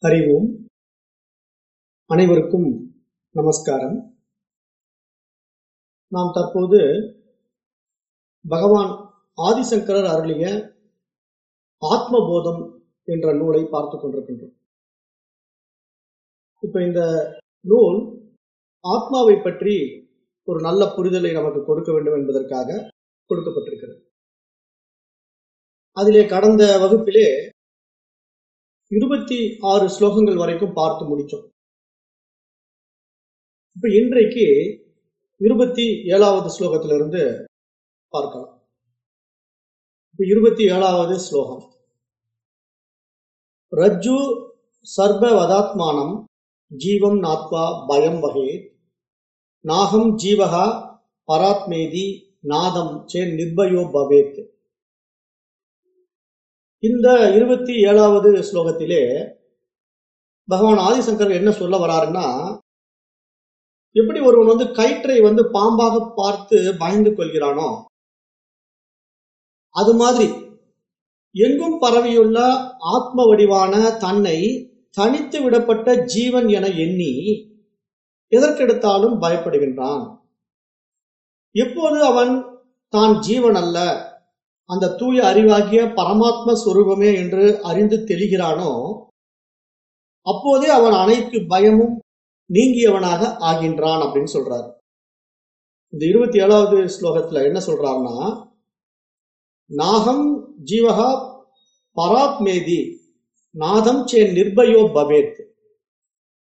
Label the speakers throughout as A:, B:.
A: அறிவோம். அனைவருக்கும் நமஸ்காரம். நாம் தற்போது பகவான் ஆதிசங்கரர் அருளிய ஆத்மபோதம் என்ற நூலை பார்த்து கொண்டிருக்கின்றோம். இப்ப இந்த நூல் ஆத்மாவை பற்றி ஒரு நல்ல புரிதலை நமக்கு கொடுக்க வேண்டும் என்பதற்காக கொடுக்கப்பட்டிருக்கிறது. அதிலே கடந்த வகுப்பிலே இருபத்தி ஆறு ஸ்லோகங்கள் வரைக்கும் பார்த்து முடிச்சோம். இப்ப இன்றைக்கு இருபத்தி ஏழாவது ஸ்லோகத்திலிருந்து பார்க்கலாம். இப்ப இருபத்தி ஏழாவது ஸ்லோகம். ரஜ்ஜு சர்வவதாத்மானம் ஜீவம் நாத்வா பயம் வகே நாகம் ஜீவகா பராத்மேதி நாதம் சே நிர்பயோ பவேத். இந்த இருபத்தி ஏழாவது ஸ்லோகத்திலே பகவான் ஆதிசங்கர் என்ன சொல்ல வராருன்னா எப்படி ஒருவன் வந்து கயிற்றை வந்து பாம்பாக பார்த்து பயந்து கொள்கிறானோ அது மாதிரி எங்கும் பரவியுள்ள ஆத்ம வடிவான தன்னை தனித்து விடப்பட்ட ஜீவன் என எண்ணி எதற்கெடுத்தாலும் பயப்படுகின்றான். எப்போது அவன் தான் ஜீவன் அல்ல அந்த தூய அறிவாகிய பரமாத்ம சுரூபமே என்று அறிந்து தெளிகிறானோ அப்போதே அவன் அனைத்து பயமும் நீங்கியவனாக ஆகின்றான் அப்படின்னு சொல்றாரு. இந்த இருபத்தி ஏழாவது ஸ்லோகத்துல என்ன சொல்றாருன்னா நாகம் ஜீவகா பராத்மேதி நாதம் சே நிர்பயோ பவேத்.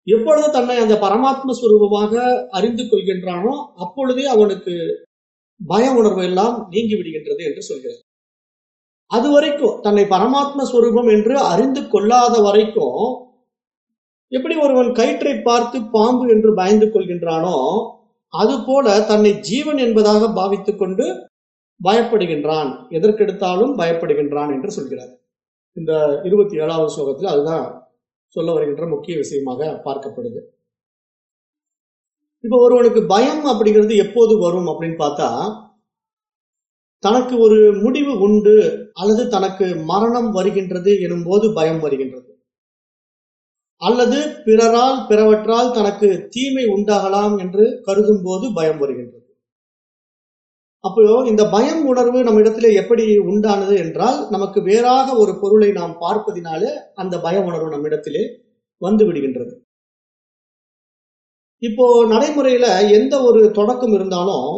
A: எப்பொழுது தன்னை அந்த பரமாத்ம சுரூபமாக அறிந்து கொள்கின்றானோ அப்பொழுதே அவனுக்கு பய உணர்வு எல்லாம் நீங்கி விடுகின்றது என்று சொல்கிறார். அது வரைக்கும் தன்னை பரமாத்ம ஸ்வரூபம் என்று அறிந்து கொள்ளாத வரைக்கும் எப்படி ஒருவன் கயிற்றை பார்த்து பாம்பு என்று பயந்து கொள்கின்றானோ அது போல தன்னை ஜீவன் என்பதாக பாவித்து கொண்டு பயப்படுகின்றான். எதற்கெடுத்தாலும் பயப்படுகின்றான் என்று சொல்கிறார். இந்த இருபத்தி ஏழாவது ஸ்லோகத்தில் அதுதான் சொல்ல வருகின்ற முக்கிய விஷயமாக பார்க்கப்படுது. இப்ப ஒருவனுக்கு பயம் அப்படிங்கிறது எப்போது வரும் அப்படின்னு பார்த்தா தனக்கு ஒரு முடிவு உண்டு அல்லது தனக்கு மரணம் வருகின்றது எனும் போது பயம் வருகின்றது. அல்லது பிறரால் பிறவற்றால் தனக்கு தீமை உண்டாகலாம் என்று கருதும் போது பயம் வருகின்றது. அப்போ இந்த பயம் உணர்வு நம்ம இடத்துல எப்படி உண்டானது என்றால் நமக்கு வேறாக ஒரு பொருளை நாம் பார்ப்பதினாலே அந்த பய உணர்வு நம்ம இடத்திலே வந்து விடுகின்றது. இப்போ நடைமுறையில எந்த ஒரு தொடக்கம் இருந்தாலும்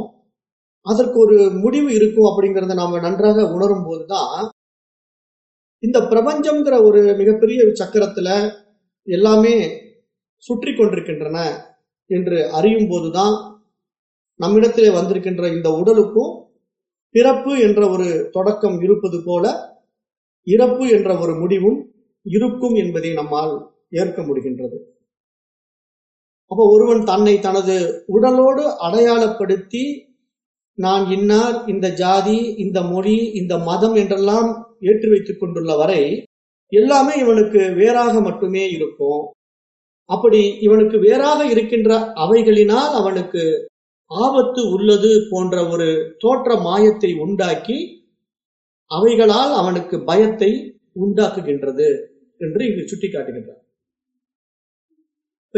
A: அதற்கு ஒரு முடிவு இருக்கும் அப்படிங்கிறத நாம நன்றாக உணரும் போதுதான் இந்த பிரபஞ்சம்ங்கிற ஒரு மிகப்பெரிய சக்கரத்துல எல்லாமே சுற்றி கொண்டிருக்கின்றன என்று அறியும் போதுதான் நம்மிடத்திலே வந்திருக்கின்ற இந்த உடலுக்கும் பிறப்பு என்ற ஒரு தொடக்கம் இருப்பது போல இறப்பு என்ற ஒரு முடிவும் இருக்கும் என்பதை நம்மால் ஏற்க முடிகின்றது. அப்ப ஒருவன் தன்னை தனது உடலோடு அடையாளப்படுத்தி நான் இன்னார் இந்த ஜாதி இந்த மொழி இந்த மதம் என்றெல்லாம் ஏற்றி வைத்துக் கொண்டுள்ள வரை எல்லாமே இவனுக்கு வேறாக மட்டுமே இருக்கும். அப்படி இவனுக்கு வேறாக இருக்கின்ற அவைகளினால் அவனுக்கு ஆபத்து உள்ளது போன்ற ஒரு தோற்ற மாயத்தை உண்டாக்கி அவைகளால் அவனுக்கு பயத்தை உண்டாக்குகின்றது என்று இங்கு சுட்டிக்காட்டுகின்றார்.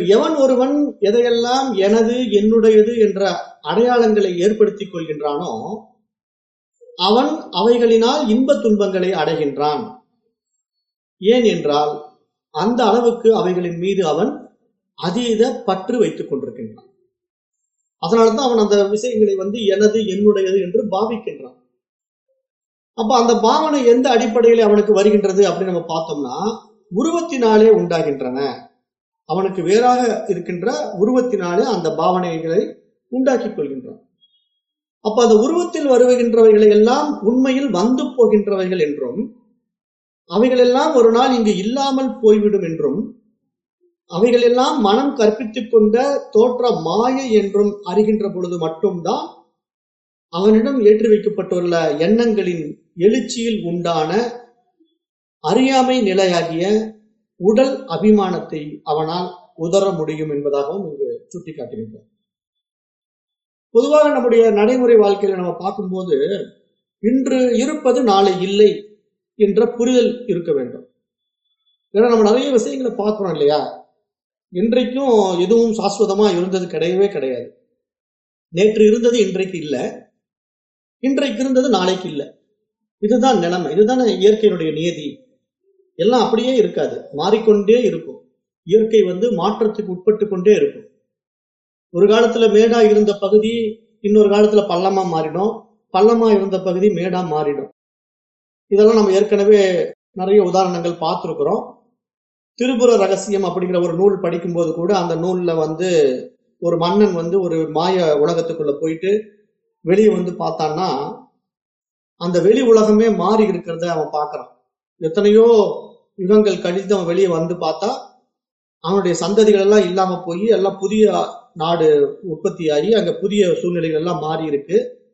A: எவன் ஒருவன் எதையெல்லாம் எனது என்னுடையது என்ற அடையாளங்களை ஏற்படுத்திக் கொள்கின்றானோ அவன் அவைகளினால் இன்ப துன்பங்களை அடைகின்றான். ஏன் என்றால் அந்த அளவுக்கு அவைகளின் மீது அவன் அதீத பற்று வைத்துக் கொண்டிருக்கின்றான். அதனால்தான் அவன் அந்த விஷயங்களை வந்து எனது என்னுடையது என்று பாவிக்கின்றான். அப்ப அந்த பாவனை எந்த அடிப்படையில் அவனுக்கு வருகின்றது அப்படின்னு நம்ம பார்த்தோம்னா உருவத்தினாலே உண்டாகின்றன. அவனுக்கு வேறாக இருக்கின்ற உருவத்தினாலே அந்த பாவனைகளை உண்டாக்கிக் கொள்கின்றான். அப்ப அந்த உருவத்தில் வருகின்றவைகளை எல்லாம் உண்மையில் வந்து போகின்றவைகள் என்றும் அவைகளெல்லாம் ஒரு நாள் இங்கு இல்லாமல் போய்விடும் என்றும் அவைகளெல்லாம் மனம் கற்பித்துக் கொண்ட தோற்ற மாயை என்றும் அறிகின்ற பொழுது மட்டும்தான் அவனிடம் ஏற்றி வைக்கப்பட்டுள்ள எண்ணங்களின் எழுச்சியில் உண்டான அறியாமை நிலையாகிய உடல் அபிமானத்தை அவனால் உதர முடியும் என்பதாகவும் இங்கு சுட்டிக்காட்டுகின்றார் பொதுவாக நம்முடைய நடைமுறை வாழ்க்கையில நம்ம பார்க்கும்போது இன்று இருப்பது நாளை இல்லை என்ற புரிதல் இருக்க வேண்டும். ஏன்னா நம்ம நிறைய விஷயங்களை பார்க்கிறோம் இல்லையா? இன்றைக்கும் எதுவும் சாஸ்வதமா இருந்தது கிடையவே கிடையாது. நேற்று இருந்தது இன்றைக்கு இல்லை. இன்றைக்கு இருந்தது நாளைக்கு இல்லை. இதுதான் நிலைமை. இதுதானே இயற்கையினுடைய நியதி. எல்லாம் அப்படியே இருக்காது. மாறிக்கொண்டே இருக்கும். இயற்கை வந்து மாற்றத்துக்கு உட்பட்டு கொண்டே இருக்கும். ஒரு காலத்துல மேடா இருந்த பகுதி இன்னொரு காலத்துல பள்ளமா மாறிடும். பள்ளமா இருந்த பகுதி மேடா மாறிடும். இதெல்லாம் நம்ம ஏற்கனவே நிறைய உதாரணங்கள் பார்த்துருக்குறோம். திருபுர ரகசியம் அப்படிங்கிற ஒரு நூல் படிக்கும்போது கூட அந்த நூல்ல வந்து ஒரு மன்னன் வந்து ஒரு மாய உலகத்துக்குள்ள போயிட்டு வெளியே வந்து பார்த்தான்னா அந்த வெளி உலகமே மாறி இருக்கிறத அவன் பார்க்கறான். எத்தனையோ யுகங்கள் கழித்து வெளியே வந்து பார்த்தா அவனுடைய சந்ததிகள் எல்லாம் இல்லாம போய் எல்லாம் புதிய நாடு உற்பத்தி ஆகி அங்க புதிய சூழ்நிலைகள் எல்லாம் மாறி இருக்கு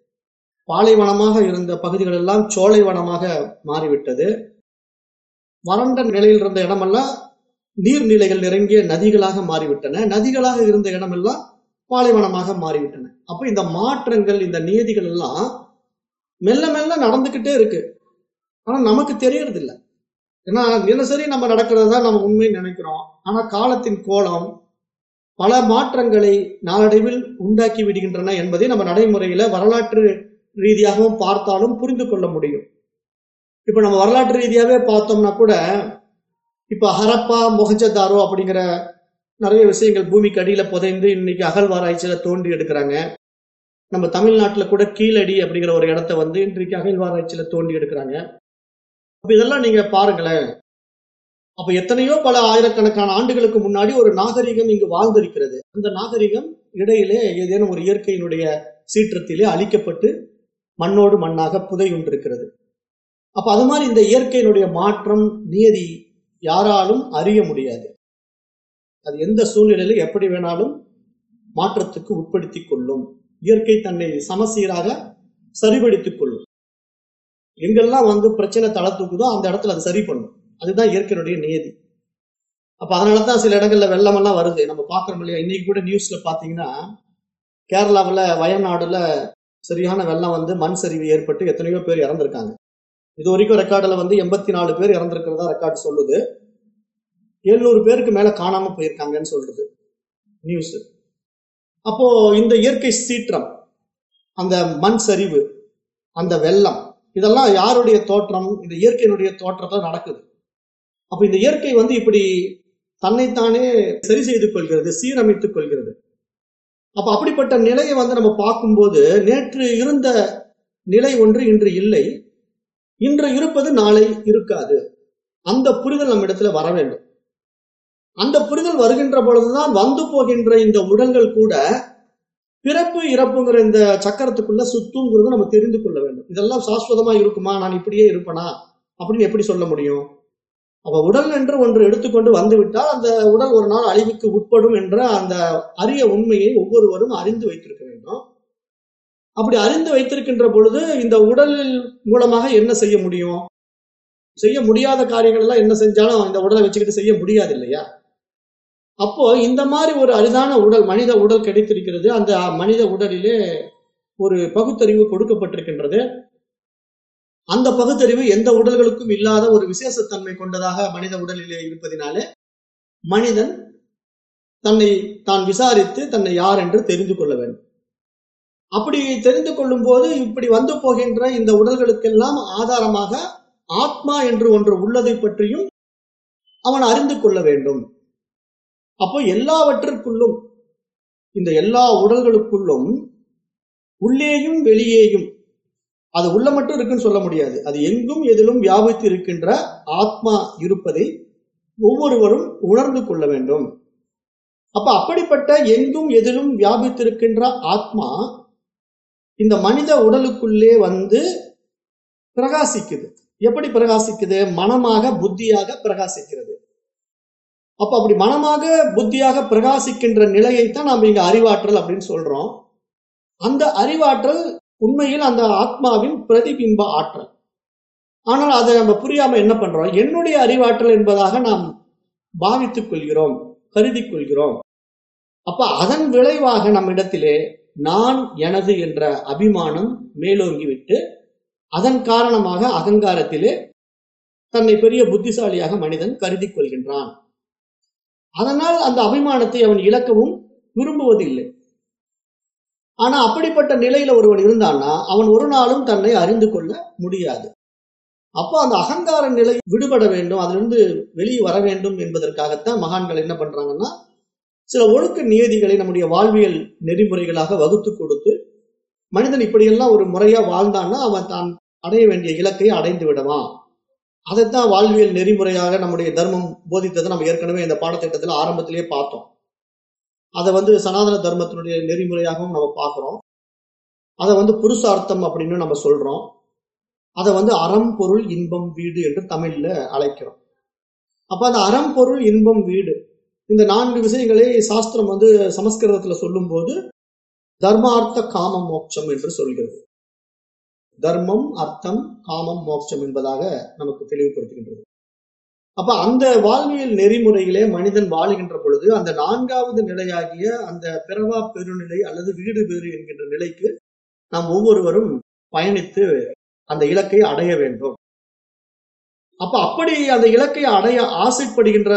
A: பாலைவனமாக இருந்த பகுதிகள் எல்லாம் சோலைவனமாக மாறிவிட்டது. வறண்ட நிலையில் இருந்த இடமெல்லாம் நீர்நிலைகள் நிரம்பிய நதிகளாக மாறிவிட்டன. நதிகளாக இருந்த இடமெல்லாம் பாலைவனமாக மாறிவிட்டன. அப்ப இந்த மாற்றங்கள் இந்த நியதிகள் எல்லாம் மெல்ல மெல்ல நடந்துகிட்டே இருக்கு. ஆனா நமக்கு தெரியறது ஏன்னா தினசரி நம்ம நடக்கிறதா நம்ம உண்மை நினைக்கிறோம். ஆனா காலத்தின் கோலம் பல மாற்றங்களை நாளடைவில் உண்டாக்கி விடுகின்றன என்பதை நம்ம நடைமுறையில வரலாற்று ரீதியாகவும் பார்த்தாலும் புரிந்து கொள்ள முடியும். இப்ப நம்ம வரலாற்று ரீதியாவே பார்த்தோம்னா கூட இப்ப ஹரப்பா மொஹஞ்சதாரோ அப்படிங்கிற நிறைய விஷயங்கள் பூமிக்கு அடியில புதைந்து இன்னைக்கு அகழ்வாராய்ச்சியில தோண்டி எடுக்கிறாங்க. நம்ம தமிழ்நாட்டுல கூட கீழடி அப்படிங்கிற ஒரு இடத்த வந்து இன்றைக்கு அகழ்வாராய்ச்சியில தோண்டி எடுக்கிறாங்க. அப்ப இதெல்லாம் நீங்க பாருங்களேன். அப்ப எத்தனையோ பல ஆயிரக்கணக்கான ஆண்டுகளுக்கு முன்னாடி ஒரு நாகரிகம் இங்கு வாழ்ந்திருக்கிறது. அந்த நாகரிகம் இடையிலே ஏதேனும் ஒரு இயற்கையினுடைய சீற்றத்திலே அழிக்கப்பட்டு மண்ணோடு மண்ணாக புதையுண்டிருக்கிறது. அப்ப அது மாதிரி இந்த இயற்கையினுடைய மாற்றம் நியதி யாராலும் அறிய முடியாது. அது எந்த சூழ்நிலையில எப்படி வேணாலும் மாற்றத்துக்கு உட்படுத்திக் கொள்ளும். இயற்கை தன்னை சமசீராக சரிபடுத்திக் கொள்ளும். எங்கெல்லாம் வந்து பிரச்சனை தலை தூக்குதோ அந்த இடத்துல அது சரி பண்ணும் அதுதான் இயற்கையினுடைய நியதி. அப்ப அதனாலதான் சில இடங்கள்ல வெள்ளமெல்லாம் வருது. நம்ம பாக்குறோம் இல்லையா? இன்னைக்கு கூட நியூஸ்ல பாத்தீங்கன்னா கேரளாவில் வயநாடுல சரியான வெள்ளம் வந்து மண் சரிவு ஏற்பட்டு எத்தனையோ பேர் இறந்திருக்காங்க. இது வரைக்கும் ரெக்கார்டில் வந்து எண்பத்தி நாலு பேர் இறந்திருக்கிறதா ரெக்கார்டு சொல்லுது. எழுநூறு பேருக்கு மேலே காணாமல் போயிருக்காங்கன்னு சொல்றது நியூஸ் அப்போ இந்த இயற்கை சீற்றம் அந்த மண் சரிவு அந்த வெள்ளம் இதெல்லாம் யாருடைய தோற்றம்? இந்த இயற்கையினுடைய தோற்றத்துல நடக்குது. அப்ப இந்த இயற்கை வந்து இப்படி தன்னைத்தானே சரி செய்து கொள்கிறது சீரமைத்துக் கொள்கிறது. அப்ப அப்படிப்பட்ட நிலையை வந்து நம்ம பார்க்கும்போது நேற்று இருந்த நிலை ஒன்று இன்று இல்லை. இன்று இருப்பது நாளை இருக்காது. அந்த புரிதல் நம்ம இடத்துல வர வேண்டும். அந்த புரிதல் வருகின்ற பொழுதுதான் வந்து போகின்ற இந்த உடல்கள் கூட பிறப்பு இறப்புங்கிற இந்த சக்கரத்துக்குள்ள சுத்துங்கிறது நம்ம தெரிந்து கொள்ள வேண்டும். இதெல்லாம் சாஸ்வதமா இருக்குமா? நான் இப்படியே இருப்பேனா? அப்படின்னு எப்படி சொல்ல முடியும்? அப்ப உடல் என்று ஒன்று எடுத்துக்கொண்டு வந்துவிட்டால் அந்த உடல் ஒரு நாள் அழிவுக்கு உட்படும் என்ற அந்த அரிய உண்மையை ஒவ்வொருவரும் அறிந்து வைத்திருக்க வேண்டும். அப்படி அறிந்து வைத்திருக்கின்ற பொழுது இந்த உடல் மூலமாக என்ன செய்ய முடியும்? செய்ய முடியாத காரியங்கள் எல்லாம் என்ன செஞ்சாலும் இந்த உடலை வச்சுக்கிட்டு செய்ய முடியாது இல்லையா? அப்போ இந்த மாதிரி ஒரு அரிதான உடல் மனித உடல் கிடைத்திருக்கிறது. அந்த மனித உடலிலே ஒரு பகுத்தறிவு கொடுக்கப்பட்டிருக்கின்றது. அந்த பகுத்தறிவு எந்த உடல்களுக்கும் இல்லாத ஒரு விசேஷத்தன்மை கொண்டதாக மனித உடலிலே இருப்பதினாலே மனிதன் தன்னை தான் விசாரித்து தன்னை யார் என்று தெரிந்து கொள்ள வேண்டும். அப்படி தெரிந்து கொள்ளும் போது இப்படி வந்து போகின்ற இந்த உடல்களுக்கெல்லாம் ஆதாரமாக ஆத்மா என்று ஒன்று உள்ளதை பற்றியும் அவன் அறிந்து கொள்ள வேண்டும். அப்போ எல்லாவற்றிற்குள்ளும் இந்த எல்லா உடல்களுக்குள்ளும் உள்ளேயும் வெளியேயும் அது உள்ள மட்டும் இருக்குன்னு சொல்ல முடியாது. அது எங்கும் எதிலும் வியாபித்து இருக்கின்ற ஆத்மா இருப்பதை ஒவ்வொருவரும் உணர்ந்து கொள்ள வேண்டும். அப்ப அப்படிப்பட்ட எங்கும் எதிலும் வியாபித்திருக்கின்ற ஆத்மா இந்த மனித உடலுக்குள்ளே வந்து பிரகாசிக்குது. எப்படி பிரகாசிக்குது? மனமாக புத்தியாக பிரகாசிக்கிறது. அப்ப அப்படி மனமாக புத்தியாக பிரகாசிக்கின்ற நிலையைத்தான் நாம் இங்க அறிவாற்றல் அப்படின்னு சொல்றோம். அந்த அறிவாற்றல் உண்மையில் அந்த ஆத்மாவின் பிரதிபிம்ப ஆற்றல். ஆனால் அதை நம்ம புரியாம என்ன பண்றோம்? என்னுடைய அறிவாற்றல் என்பதாக நாம் பாவித்துக் கொள்கிறோம் கருதி கொள்கிறோம். அப்ப அதன் விளைவாக நம்மிடத்திலே நான் எனது என்ற அபிமானம் மேலோங்கிவிட்டு அதன் காரணமாக அகங்காரத்திலே தன்னை பெரிய புத்திசாலியாக மனிதன் கருதி கொள்கின்றான். அதனால் அந்த அபிமானத்தை அவன் இழக்கவும் விரும்புவது இல்லை ஆனா அப்படிப்பட்ட நிலையில ஒருவன் இருந்தான்னா அவன் ஒரு நாளும் தன்னை அறிந்து கொள்ள முடியாது. அப்போ அந்த அகங்கார நிலை விடுபட வேண்டும் அதிலிருந்து வெளியே வர வேண்டும் என்பதற்காகத்தான் மகான்கள் என்ன பண்றாங்கன்னா சில ஒழுக்க நியதிகளை நம்முடைய வாழ்வியல் நெறிமுறைகளாக வகுத்து கொடுத்து மனிதன் இப்படியெல்லாம் ஒரு முறையா வாழ்ந்தான்னா அவன் தான் அடைய வேண்டிய இலக்கை அடைந்து விடுவான். அதைத்தான் வாழ்வியல் நெறிமுறையாக நம்முடைய தர்மம் போதித்ததை நம்ம ஏற்கனவே இந்த பாடத்திட்டத்தில் ஆரம்பத்திலேயே பார்த்தோம். அதை வந்து சனாதன தர்மத்தினுடைய நெறிமுறையாகவும் நம்ம பார்க்கிறோம். அதை வந்து புருஷார்த்தம் அப்படின்னு நம்ம சொல்றோம். அதை வந்து அறம் பொருள் இன்பம் வீடு என்று தமிழ்ல அழைக்கிறோம். அப்ப அந்த அறம் பொருள் இன்பம் வீடு இந்த நான்கு விஷயங்களை சாஸ்திரம் வந்து சமஸ்கிருதத்துல சொல்லும்போது தர்மார்த்த காமம் மோட்சம் என்று சொல்கிறது. தர்மம் அர்த்தம் காமம் மோட்சம் என்பதாக நமக்கு தெளிவுபடுத்துகின்றது. அப்ப அந்த வாழ்வியல் நெறிமுறையிலே மனிதன் வாழுகின்ற பொழுது அந்த நான்காவது நிலையாகிய அந்த பிறவா பெருநிலை அல்லது வீடு பேறு என்கின்ற நிலைக்கு நாம் ஒவ்வொருவரும் பயணித்து அந்த இலக்கை அடைய வேண்டும். அப்ப அப்படி அந்த இலக்கை அடைய ஆசைப்படுகின்ற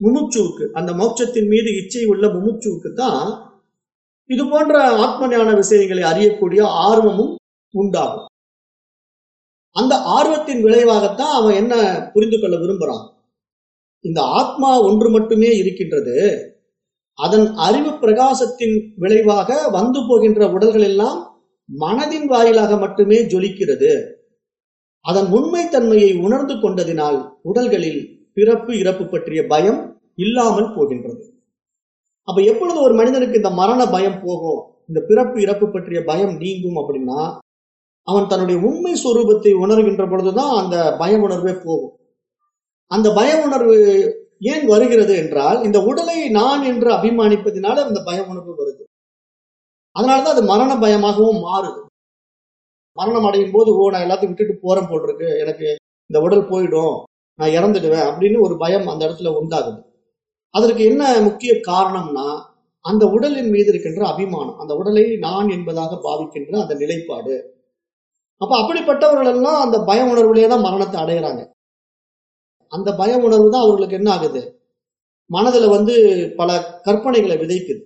A: முமுட்சுவுக்கு அந்த மோட்சத்தின் மீது இச்சை உள்ள முமுட்சுவுக்கு தான் இது போன்ற ஆத்ம ஞான விஷயங்களை அறியக்கூடிய ஆர்வமும் உண்டாகும். அந்த ஆர்வத்தின் விளைவாகத்தான் அவன் என்ன புரிந்து கொள்ள விரும்புறான்? இந்த ஆத்மா ஒன்று மட்டுமே இருக்கின்றது. அதன் அறிவு பிரகாசத்தின் விளைவாக வந்து போகின்ற உடல்கள் எல்லாம் மனதின் வாயிலாக மட்டுமே ஜொலிக்கிறது. அதன் உண்மை தன்மையை உணர்ந்து கொண்டதினால் உடல்களில் பிறப்பு இறப்பு பற்றிய பயம் இல்லாமல் போகின்றது. அப்ப எப்பொழுது ஒரு மனிதனுக்கு இந்த மரண பயம் போகும் இந்த பிறப்பு இறப்பு பற்றிய பயம் நீங்கும் அப்படின்னா அவன் தன்னுடைய உண்மை சுரூபத்தை உணர்கின்ற பொழுதுதான் அந்த பய உணர்வே போகும். அந்த பய உணர்வு ஏன் வருகிறது என்றால் இந்த உடலை நான் என்று அபிமானிப்பதினால அந்த பய உணர்வு வருது. அதனாலதான் அது மரண பயமாகவும் மாறுது. மரணம் அடையும் போது ஓ நான் எல்லாத்தையும் விட்டுட்டு போறேன் போல் இருக்கு. எனக்கு இந்த உடல் போயிடும். நான் இறந்துடுவேன். அப்படின்னு ஒரு பயம் அந்த இடத்துல உண்டாகுது. அதற்கு என்ன முக்கிய காரணம்னா அந்த உடலின் மீது இருக்கின்ற அபிமானம். அந்த உடலை நான் என்பதாக பாவிக்கின்ற அந்த நிலைப்பாடு. அப்ப அப்படிப்பட்டவர்கள் எல்லாம் அந்த பய உணர்வுலேயே தான் மரணத்தை அடையிறாங்க. அந்த பய உணர்வு தான் அவர்களுக்கு என்ன ஆகுது? மனதுல வந்து பல கற்பனைகளை விதைக்குது.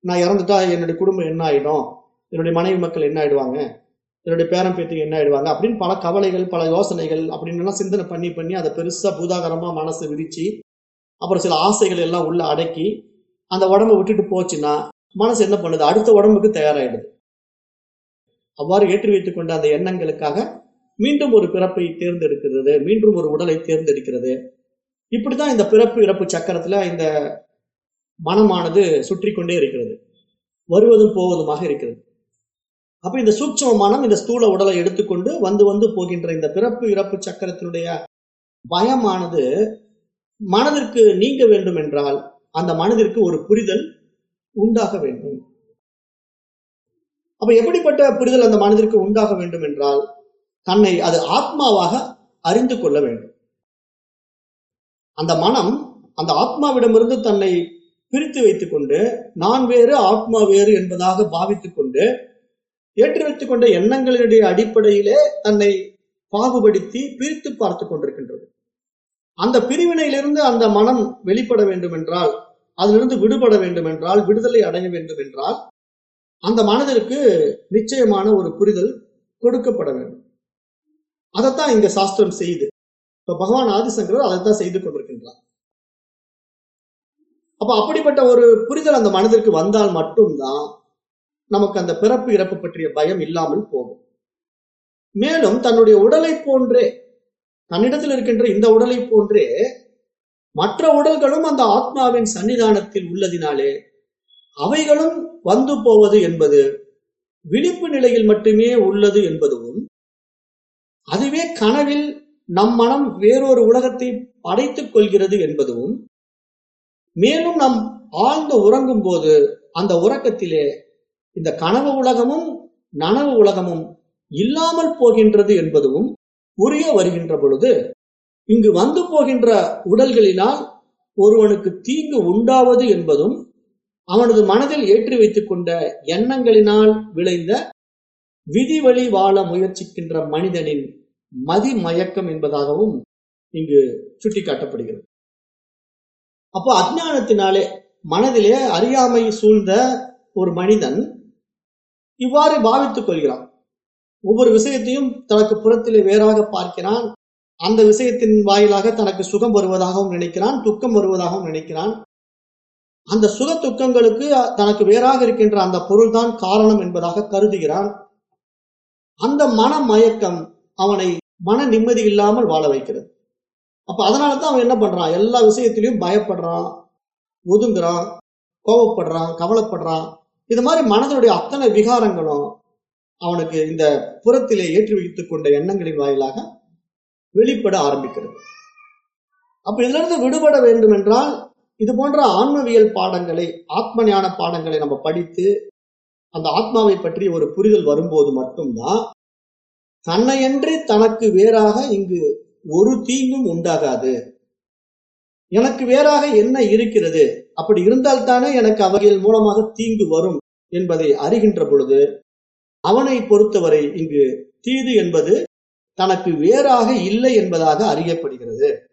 A: நான் இறந்துட்டா என்னுடைய குடும்பம் என்ன ஆயிடும்? என்னுடைய மனைவி மக்கள் என்ன ஆயிடுவாங்க? என்னுடைய பேரன் பேத்தி என்ன ஆயிடுவாங்க? அப்படின்னு பல கவலைகள் பல யோசனைகள் அப்படின்னு சிந்தனை பண்ணி பண்ணி அதை பெருசா பூதாகரமா மனசை விரிச்சு அப்புறம் சில ஆசைகள் எல்லாம் உள்ள அடக்கி அந்த உடம்பை விட்டுட்டு போச்சுன்னா மனசு என்ன பண்ணுது? அடுத்த உடம்புக்கு தயாராயிடுது. அவ்வாறு ஏற்றி வைத்துக் கொண்ட அந்த எண்ணங்களுக்காக மீண்டும் ஒரு பிறப்பை தேர்ந்தெடுக்கிறது மீண்டும் ஒரு உடலை தேர்ந்தெடுக்கிறது. இப்படிதான் இந்த பிறப்பு இறப்பு சக்கரத்துல இந்த மனமானது சுற்றி கொண்டே இருக்கிறது. வருவதும் போவதுமாக இருக்கிறது. அப்ப இந்த சூட்சம மனம் இந்த ஸ்தூல உடலை எடுத்துக்கொண்டு வந்து வந்து போகின்ற இந்த பிறப்பு இறப்பு சக்கரத்தினுடைய பயமானது மனதிற்கு நீங்க வேண்டும் என்றால் அந்த மனதிற்கு ஒரு புரிதல் உண்டாக வேண்டும். அப்ப எப்படிப்பட்ட புரிதல் அந்த மனதிற்கு உண்டாக வேண்டும் என்றால் தன்னை அது ஆத்மாவாக அறிந்து கொள்ள வேண்டும். அந்த மனம் அந்த ஆத்மாவிடமிருந்து தன்னை பிரித்து வைத்துக் கொண்டு நான் வேறு ஆத்மா வேறு என்பதாக பாவித்துக் கொண்டு ஏற்றி வைத்துக் கொண்ட எண்ணங்களினுடைய அடிப்படையிலே தன்னை பாகுபடுத்தி பிரித்து பார்த்து கொண்டிருக்கின்றது. அந்த பிரிவினையிலிருந்து அந்த மனம் வெளிப்பட வேண்டும் என்றால் அதிலிருந்து விடுபட வேண்டும் என்றால் விடுதலை அடைய வேண்டும் என்றால் அந்த மனதிற்கு நிச்சயமான ஒரு புரிதல் கொடுக்கப்பட வேண்டும். அதைத்தான் இங்க சாஸ்திரம் செய்து. இப்ப பகவான் ஆதிசங்கரர் அதைத்தான் செய்து கொண்டிருக்கின்றார். அப்ப அப்படிப்பட்ட ஒரு புரிதல் அந்த மனதிற்கு வந்தால் மட்டும்தான் நமக்கு அந்த பிறப்பு இறப்பு பற்றிய பயம் இல்லாமல் போகும். மேலும் தன்னுடைய உடலை போன்றே தன்னிடத்தில் இருக்கின்ற இந்த உடலை போன்றே மற்ற உடல்களும் அந்த ஆத்மாவின் சன்னிதானத்தில் உள்ளதினாலே அவைகளும் வந்து போவது என்பது விழிப்பு நிலையில் மட்டுமே உள்ளது என்பதும் அதுவே கனவில் நம் மனம் வேறொரு உலகத்தை படைத்துக் கொள்கிறது என்பதும் மேலும் நாம் ஆழ்ந்து உறங்கும் போது அந்த உறக்கத்திலே இந்த கனவு உலகமும் நனவு உலகமும் இல்லாமல் போகின்றது என்பதும் புரிய வருகின்ற பொழுது இங்கு வந்து போகின்ற உடல்களினால் ஒருவனுக்கு தீங்கு உண்டாவது என்பதும் அவனது மனதில் ஏற்றி வைத்துக் கொண்ட எண்ணங்களினால் விளைந்த விதி வழி வாழ முயற்சிக்கின்ற மனிதனின் மதிமயக்கம் என்பதாகவும் இங்கு சுட்டிக்காட்டப்படுகிறது. அப்போ அஜ்ஞானத்தினாலே மனதிலே அறியாமை சூழ்ந்த ஒரு மனிதன் இவ்வாறு பாவித்துக் கொள்கிறான். ஒவ்வொரு விஷயத்தையும் தனக்கு புறத்திலே வேறாக பார்க்கிறான். அந்த விஷயத்தின் வாயிலாக தனக்கு சுகம் வருவதாகவும் நினைக்கிறான் துக்கம் வருவதாகவும் நினைக்கிறான். அந்த சுக துக்கங்களுக்கு தனக்கு வேறாக இருக்கின்ற அந்த பொருள்தான் காரணம் என்பதாக கருதுகிறான். அந்த மன மயக்கம் அவனை மன நிம்மதி இல்லாமல் வாழ வைக்கிறது. அப்ப அதனால தான் அவன் என்ன பண்றான்? எல்லா விஷயத்திலையும் பயப்படுறான் ஒதுங்குறான் கோபப்படுறான் கவலைப்படுறான். இது மாதிரி மனதனுடைய அத்தனை விகாரங்களும் அவனுக்கு இந்த புறத்திலே ஏற்றி வைத்துக் கொண்ட எண்ணங்களின் வாயிலாக வெளிப்பட ஆரம்பிக்கிறது. அப்ப இதுல இருந்து விடுபட வேண்டும் என்றால் இது போன்ற ஆன்மவியல் பாடங்களை ஆத்ம ஞான பாடங்களை நம்ம படித்து அந்த ஆத்மாவை பற்றி ஒரு புரிதல் வரும்போது மட்டும்தான் தன்னையன்றி தனக்கு வேறாக இங்கு ஒரு தீங்கும் உண்டாகாது. எனக்கு வேறாக என்ன இருக்கிறது? அப்படி இருந்தால்தானே எனக்கு அவைகள் மூலமாக தீங்கு வரும் என்பதை அறிகின்ற பொழுது அவனை பொறுத்தவரை இங்கு தீது என்பது தனக்கு வேறாக இல்லை என்பதாக அறியப்படுகிறது.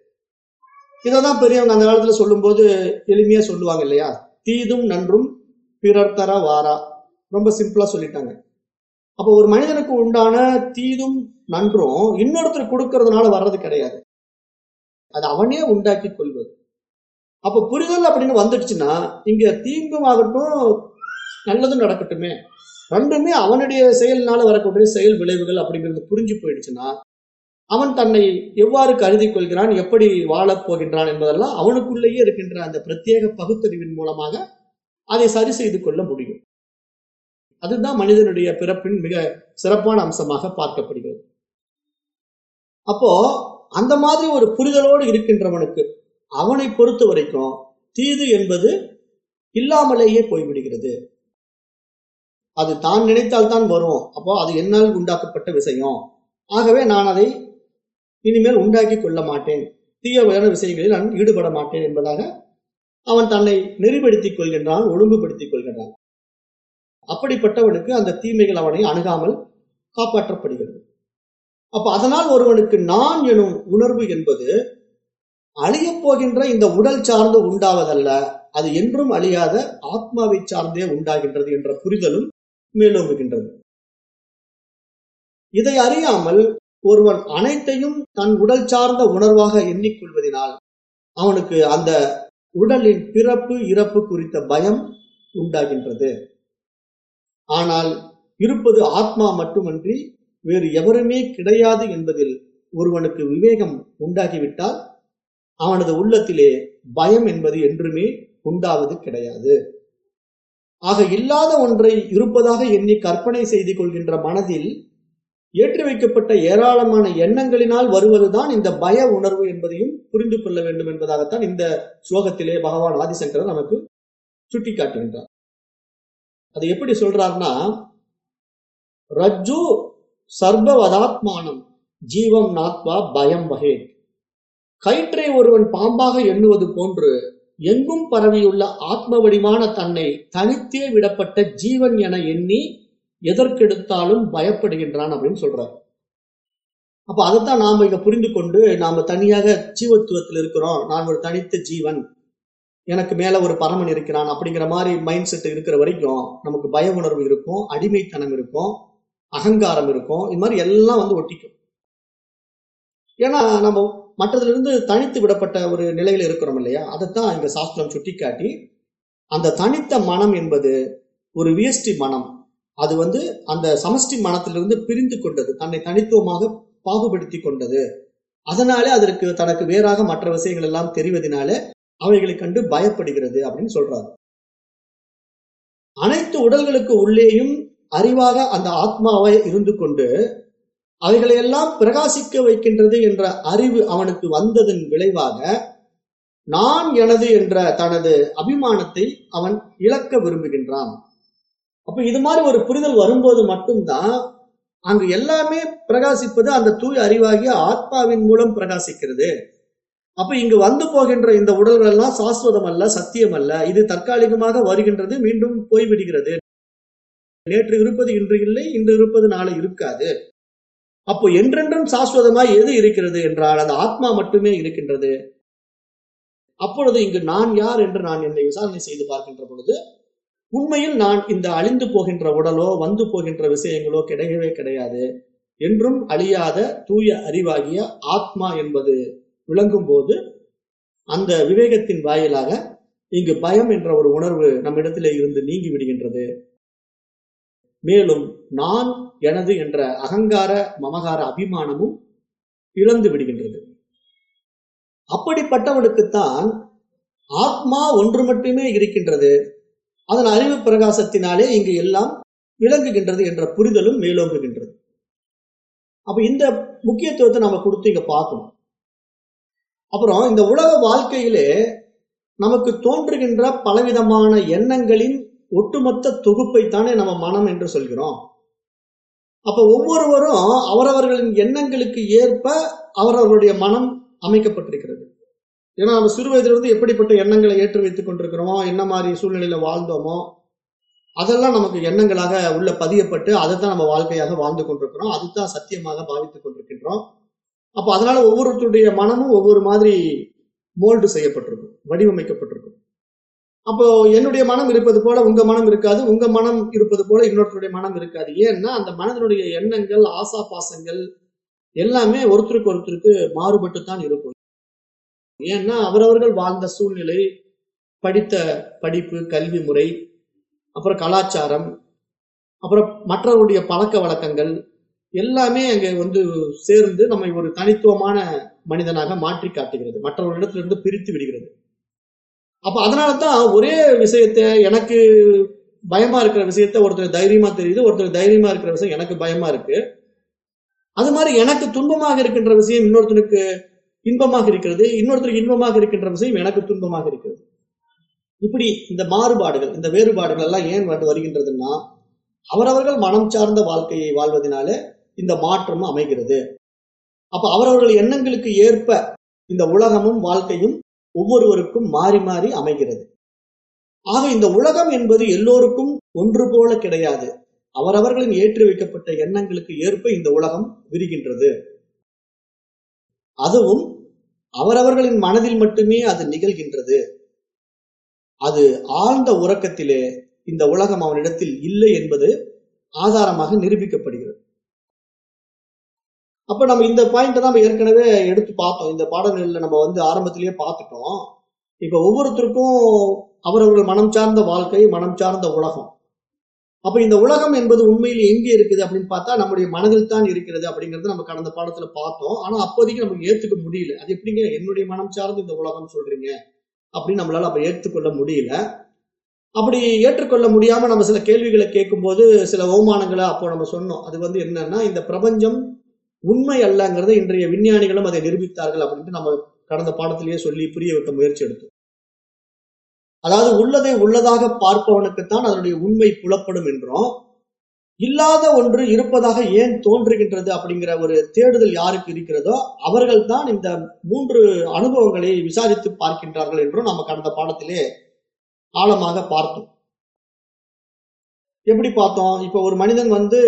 A: இததான் பெரியவங்க அந்த காலத்துல சொல்லும்போது எளிமையா சொல்லுவாங்க இல்லையா? தீதும் நன்றும் பிறர் தர வாரா. ரொம்ப சிம்பிளா சொல்லிட்டாங்க. அப்போ ஒரு மனிதனுக்கு உண்டான தீதும் நன்றும் இன்னொருத்தர் கொடுக்கறதுனால வர்றது கிடையாது. அது அவனே உண்டாக்கி கொள்வது. அப்ப புரிதல் அப்படின்னு வந்துடுச்சுன்னா இங்க தீங்கும் ஆகட்டும் நல்லதும் நடக்கட்டுமே. ரெண்டுமே அவனுடைய செயல்னால வரக்கூடிய செயல் விளைவுகள் அப்படிங்கிறது புரிஞ்சு போயிடுச்சுன்னா அவன் தன்னை எவ்வாறு கருதி கொள்கிறான் எப்படி வாழப் போகின்றான் என்பதெல்லாம் அவனுக்குள்ளேயே இருக்கின்ற அந்த பிரத்யேக பகுத்தறிவின் மூலமாக அதை சரி செய்து கொள்ள முடியும். அதுதான் மனிதனுடைய பிறப்பின் மிக சிறப்பான அம்சமாக பார்க்கப்படுகிறது. அப்போ அந்த மாதிரி ஒரு புரிதலோடு இருக்கின்றவனுக்கு அவனை பொறுத்த வரைக்கும் தீது என்பது இல்லாமலேயே போய்விடுகிறது. அது தான் நினைத்தால் தான் வரும். அப்போ அது என்னால் உண்டாக்கப்பட்ட விஷயம். ஆகவே நான் அதை இனிமேல் உண்டாக்கி கொள்ள மாட்டேன். தீயவையான விஷயங்களில் நான் ஈடுபட மாட்டேன் என்பதாக அவன் தன்னை நெறிப்படுத்திக் கொள்கின்றான் ஒழுங்குபடுத்திக் கொள்கின்றான். அப்படிப்பட்டவனுக்கு அந்த தீமைகள் அவனை அணுகாமல் காப்பாற்றப்படுகிறது. அப்ப அதனால் ஒருவனுக்கு நான் எனும் உணர்வு என்பது அழியப் போகின்ற இந்த உடல் சார்ந்து உண்டாவதல்ல அது என்றும் அழியாத ஆத்மாவை சார்ந்தே உண்டாகின்றது என்ற புரிதலும் மேலோங்குகின்றது. இதை அறியாமல் ஒருவன் அனைத்தையும் தன் உடல் சார்ந்த உணர்வாக எண்ணிக்கொள்வதனால் அவனுக்கு அந்த உடலின் பிறப்பு இறப்பு குறித்த பயம் உண்டாகின்றது. ஆனால் இருப்பது ஆத்மா மட்டுமன்றி வேறு எவருமே கிடையாது என்பதில் ஒருவனுக்கு விவேகம் உண்டாகிவிட்டால் அவனது உள்ளத்திலே பயம் என்பது என்றுமே உண்டாவது கிடையாது. ஆக இல்லாத ஒன்றை இருப்பதாக எண்ணி கற்பனை செய்து கொள்கின்ற மனதில் ஏற்றி வைக்கப்பட்ட ஏராளமான எண்ணங்களினால் வருவதுதான் இந்த பய உணர்வு என்பதையும் புரிந்து கொள்ள வேண்டும் என்பதாகத்தான் இந்த ஸ்லோகத்திலே பகவான் ஆதிசங்கரர் நமக்கு சுட்டிக்காட்டுகின்றார். அது எப்படி சொல்றார்னா ரஜ்ஜு சர்வவதாத்மானம் ஜீவம் நாத்வா பயம் வகே கயிற்றை ஒருவன் பாம்பாக எண்ணுவது போன்று எங்கும் பரவியுள்ள ஆத்ம வடிவான தன்னை தனித்தே விடப்பட்ட ஜீவன் என எண்ணி எதற்கெடுத்தாலும் பயப்படுகின்றான் அப்படின்னு சொல்றார். அப்ப அதைத்தான் நாம இங்க புரிந்து கொண்டு நாம தனியாக ஜீவத்துவத்தில் இருக்கிறோம். நான் ஒரு தனித்த ஜீவன். எனக்கு மேல ஒரு பரமன் இருக்கிறான் அப்படிங்கிற மாதிரி மைண்ட் செட் இருக்கிற வரைக்கும் நமக்கு பய உணர்வு இருக்கும் அடிமைத்தனம் இருக்கும் அகங்காரம் இருக்கும். இது மாதிரி எல்லாம் வந்து ஒட்டிக்கும். ஏன்னா நம்ம மற்றதுல இருந்து தனித்து விடப்பட்ட ஒரு நிலையில இருக்கிறோம் இல்லையா? அதைத்தான் இங்க சாஸ்திரம் சுட்டிக்காட்டி அந்த தனித்த மனம் என்பது ஒரு விஎஸ்டி மனம். அது வந்து அந்த சமஷ்டி மனத்திலிருந்து பிரிந்து கொண்டது தன்னை தனித்துவமாக பாகுபடுத்தி கொண்டது. அதனாலே அதற்கு தனக்கு வேறாக மற்ற விஷயங்கள் எல்லாம் தெரிவதனால அவைகளை கண்டு பயப்படுகிறது அப்படின்னு சொல்றாரு. அனைத்து உடல்களுக்கு உள்ளேயும் அறிவாக அந்த ஆத்மாவை இருந்து கொண்டு அவைகளை எல்லாம் பிரகாசிக்க வைக்கின்றது என்ற அறிவு அவனுக்கு வந்ததன் விளைவாக நான் எனது என்ற தனது அபிமானத்தை அவன் இழக்க விரும்புகின்றான். அப்ப இது மாதிரி ஒரு புரிதல் வரும்போது மட்டும்தான் அங்கு எல்லாமே பிரகாசிப்பது அந்த தூய் அறிவாகிய ஆத்மாவின் மூலம் பிரகாசிக்கிறது. அப்ப இங்கு வந்து போகின்ற இந்த உடல்கள் எல்லாம் சாஸ்வதம் அல்ல சத்தியம் அல்ல இது தற்காலிகமாக வருகின்றது மீண்டும் போய்விடுகிறது. நேற்று இருப்பது இன்று இல்லை இன்று இருப்பது நாளை இருக்காது. அப்போ என்றென்றும் சாஸ்வதமாய் எது இருக்கிறது என்றால் அந்த ஆத்மா மட்டுமே இருக்கின்றது. அப்பொழுது இங்கு நான் யார் என்று நான் என்னை விசாரணை செய்து பார்க்கின்ற பொழுது உண்மையில் நான் இந்த அழிந்து போகின்ற உடலோ வந்து போகின்ற விஷயங்களோ கிடையவே கிடையாது. என்றும் அழியாத தூய அறிவாகிய ஆத்மா என்பது விளங்கும் போது அந்த விவேகத்தின் வாயிலாக இங்கு பயம் என்ற ஒரு உணர்வு நம்மிடத்திலே இருந்து நீங்கி விடுகின்றது. மேலும் நான் எனது என்ற அகங்கார மமகார அபிமானமும் இழந்து விடுகின்றது. அப்படிப்பட்டவனுக்குத்தான் ஆத்மா ஒன்று மட்டுமே இருக்கின்றது. அதன் அறிவு பிரகாசத்தினாலே இங்கு எல்லாம் விளங்குகின்றது என்ற புரிதலும் மேலோங்குகின்றது. அப்ப இந்த முக்கியத்துவத்தை நம்ம கொடுத்து இங்க பார்க்கணும். அப்புறம் இந்த உலக வாழ்க்கையிலே நமக்கு தோன்றுகின்ற பலவிதமான எண்ணங்களின் ஒட்டுமொத்த தொகுப்பை தானே நம்ம மனம் என்று சொல்கிறோம். அப்ப ஒவ்வொருவரும் அவரவர்களின் எண்ணங்களுக்கு ஏற்ப அவரவர்களுடைய மனம் அமைக்கப்பட்டிருக்கிறது. ஏன்னா நம்ம சிறு வயதிலிருந்து எப்படிப்பட்ட எண்ணங்களை ஏற்றி வைத்துக் கொண்டிருக்கிறோமோ என்ன மாதிரி சூழ்நிலையில வாழ்ந்தோமோ அதெல்லாம் நமக்கு எண்ணங்களாக உள்ள பதியப்பட்டு அதை தான் நம்ம வாழ்க்கையாக வாழ்ந்து கொண்டிருக்கிறோம். அதுதான் சத்தியமாக பாவித்துக் கொண்டிருக்கின்றோம். அப்போ அதனால ஒவ்வொருத்தருடைய மனமும் ஒவ்வொரு மாதிரி மோல்டு செய்யப்பட்டிருக்கும் வடிவமைக்கப்பட்டிருக்கும். அப்போ என்னுடைய மனம் இருப்பது போல உங்க மனம் இருக்காது உங்க மனம் இருப்பது போல இன்னொருத்தருடைய மனம் இருக்காது. ஏன்னா அந்த மனதினுடைய எண்ணங்கள் ஆசா பாசங்கள் எல்லாமே ஒருத்தருக்கு ஒருத்தருக்கு மாறுபட்டு தான் இருக்கும். ஏன்னா அவரவர்கள் வாழ்ந்த சூழ்நிலை படித்த படிப்பு கல்வி முறை அப்புறம் கலாச்சாரம் அப்புறம் மற்றவருடைய பழக்க வழக்கங்கள் எல்லாமே அங்கே வந்து சேர்ந்து நம்மை ஒரு தனித்துவமான மனிதனாக மாற்றி காட்டுகிறது. மற்றவர்களிடத்திலிருந்து பிரித்து விடுகிறது. அப்ப அதனால தான் ஒரே விஷயத்த எனக்கு பயமா இருக்கிற விஷயத்த ஒருத்தர் தைரியமா தெரியுது ஒருத்தர் தைரியமா இருக்கிற விஷயம் எனக்கு பயமா இருக்கு. அது மாதிரி எனக்கு துன்பமாக இருக்கின்ற விஷயம் இன்னொருத்தனுக்கு இன்பமாக இருக்கிறது இன்னொருத்தருக்கு இன்பமாக இருக்கின்ற விஷயம் எனக்கு துன்பமாக இருக்கிறது. இப்படி இந்த மாறுபாடுகள் இந்த வேறுபாடுகள் எல்லாம் ஏன் வந்து வருகின்றதுன்னா அவரவர்கள் மனம் சார்ந்த வாழ்க்கையை வாழ்வதனாலே இந்த மாற்றம் அமைகிறது. அப்ப அவரவர்கள் எண்ணங்களுக்கு ஏற்ப இந்த உலகமும் வாழ்க்கையும் ஒவ்வொருவருக்கும் மாறி மாறி அமைகிறது. ஆக இந்த உலகம் என்பது எல்லோருக்கும் ஒன்று போல கிடையாது. அவரவர்களின் ஏற்றி வைக்கப்பட்ட எண்ணங்களுக்கு ஏற்ப இந்த உலகம் விரிகின்றது. அதுவும் அவரவர்களின் மனதில் மட்டுமே அது நிகழ்கின்றது. அது ஆழ்ந்த உறக்கத்திலே இந்த உலகம் அவனிடத்தில் இல்லை என்பது ஆதாரமாக நிரூபிக்கப்படுகிறது. அப்ப நம்ம இந்த பாயிண்ட் தான் நம்ம ஏற்கனவே எடுத்து பார்த்தோம். இந்த பாடநெறியில நம்ம வந்து ஆரம்பத்திலேயே பார்த்துட்டோம். இப்ப ஒவ்வொருத்தருக்கும் அவரவர்கள் மனம் சார்ந்த வாழ்க்கை மனம் சார்ந்த உலகம். அப்ப இந்த உலகம் என்பது உண்மையில் எங்கே இருக்குது அப்படின்னு பார்த்தா நம்முடைய மனதில் தான் இருக்கிறது அப்படிங்கிறது நம்ம கடந்த பாடத்துல பார்த்தோம். ஆனா அப்போதைக்கு நமக்கு ஏத்துக்க முடியல. அது எப்படிங்க? என்னுடைய மனம் சார்ந்து இந்த உலகம் சொல்றீங்க? அப்படின்னு நம்மளால அப்ப ஏற்றுக்கொள்ள முடியல. அப்படி ஏற்றுக்கொள்ள முடியாம நம்ம சில கேள்விகளை கேட்கும்போது சில அவமானங்களை அப்போ நம்ம சொன்னோம். அது வந்து என்னன்னா இந்த பிரபஞ்சம் உண்மை அல்லங்கிறத இன்றைய விஞ்ஞானிகளும் அதை நிரூபித்தார்கள் அப்படின்ட்டு நம்ம கடந்த பாடத்திலேயே சொல்லி புரிய வைக்க முயற்சி எடுத்தோம். அதாவது உள்ளதை உள்ளதாக பார்ப்பவனுக்குத்தான் அதனுடைய உண்மை புலப்படும் என்றும் இல்லாத ஒன்று இருப்பதாக ஏன் தோன்றுகின்றது அப்படிங்கிற ஒரு தேடுதல் யாருக்கு இருக்கிறதோ அவர்கள் தான் இந்த மூன்று அனுபவங்களை விசாரித்து பார்க்கின்றார்கள் என்றும் நம்ம கடந்த பாடத்திலே ஆழமாக பார்த்தோம். எப்படி பார்த்தோம்? இப்ப ஒரு மனிதன் வந்து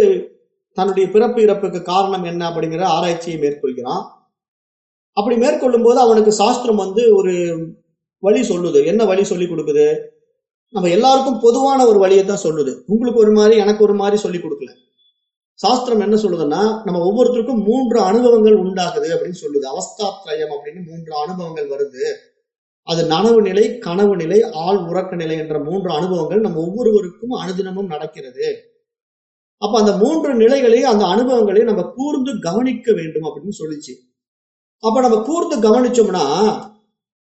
A: தன்னுடைய பிறப்பு இறப்புக்கு காரணம் என்ன அப்படிங்கிற ஆராய்ச்சியை மேற்கொள்கிறான். அப்படி மேற்கொள்ளும் போது அவனுக்கு சாஸ்திரம் வந்து ஒரு வழி சொல்லுது. என்ன வழி சொல்லி கொடுக்குது? நம்ம எல்லாருக்கும் பொதுவான ஒரு வழியை தான் சொல்லுது. உங்களுக்கு ஒரு மாதிரி எனக்கு ஒரு மாதிரி சொல்லி கொடுக்கல. சாஸ்திரம் என்ன சொல்லுதுன்னா நம்ம ஒவ்வொருத்தருக்கும் மூன்று அனுபவங்கள் உண்டாகுது அப்படின்னு சொல்லுது. அவஸ்தாத்ரயம் அப்படின்னு மூன்று அனுபவங்கள் வருது. அது நனவு நிலை கனவு நிலை ஆள் உறக்க நிலை என்ற மூன்று அனுபவங்கள் நம்ம ஒவ்வொருவருக்கும் அனுதினமும் நடக்கிறது. அப்ப அந்த மூன்று நிலைகளை அந்த அனுபவங்களை நம்ம கூர்ந்து கவனிக்க வேண்டும் அப்படின்னு சொல்லிச்சு. அப்ப நம்ம கூர்ந்து கவனிச்சோம்னா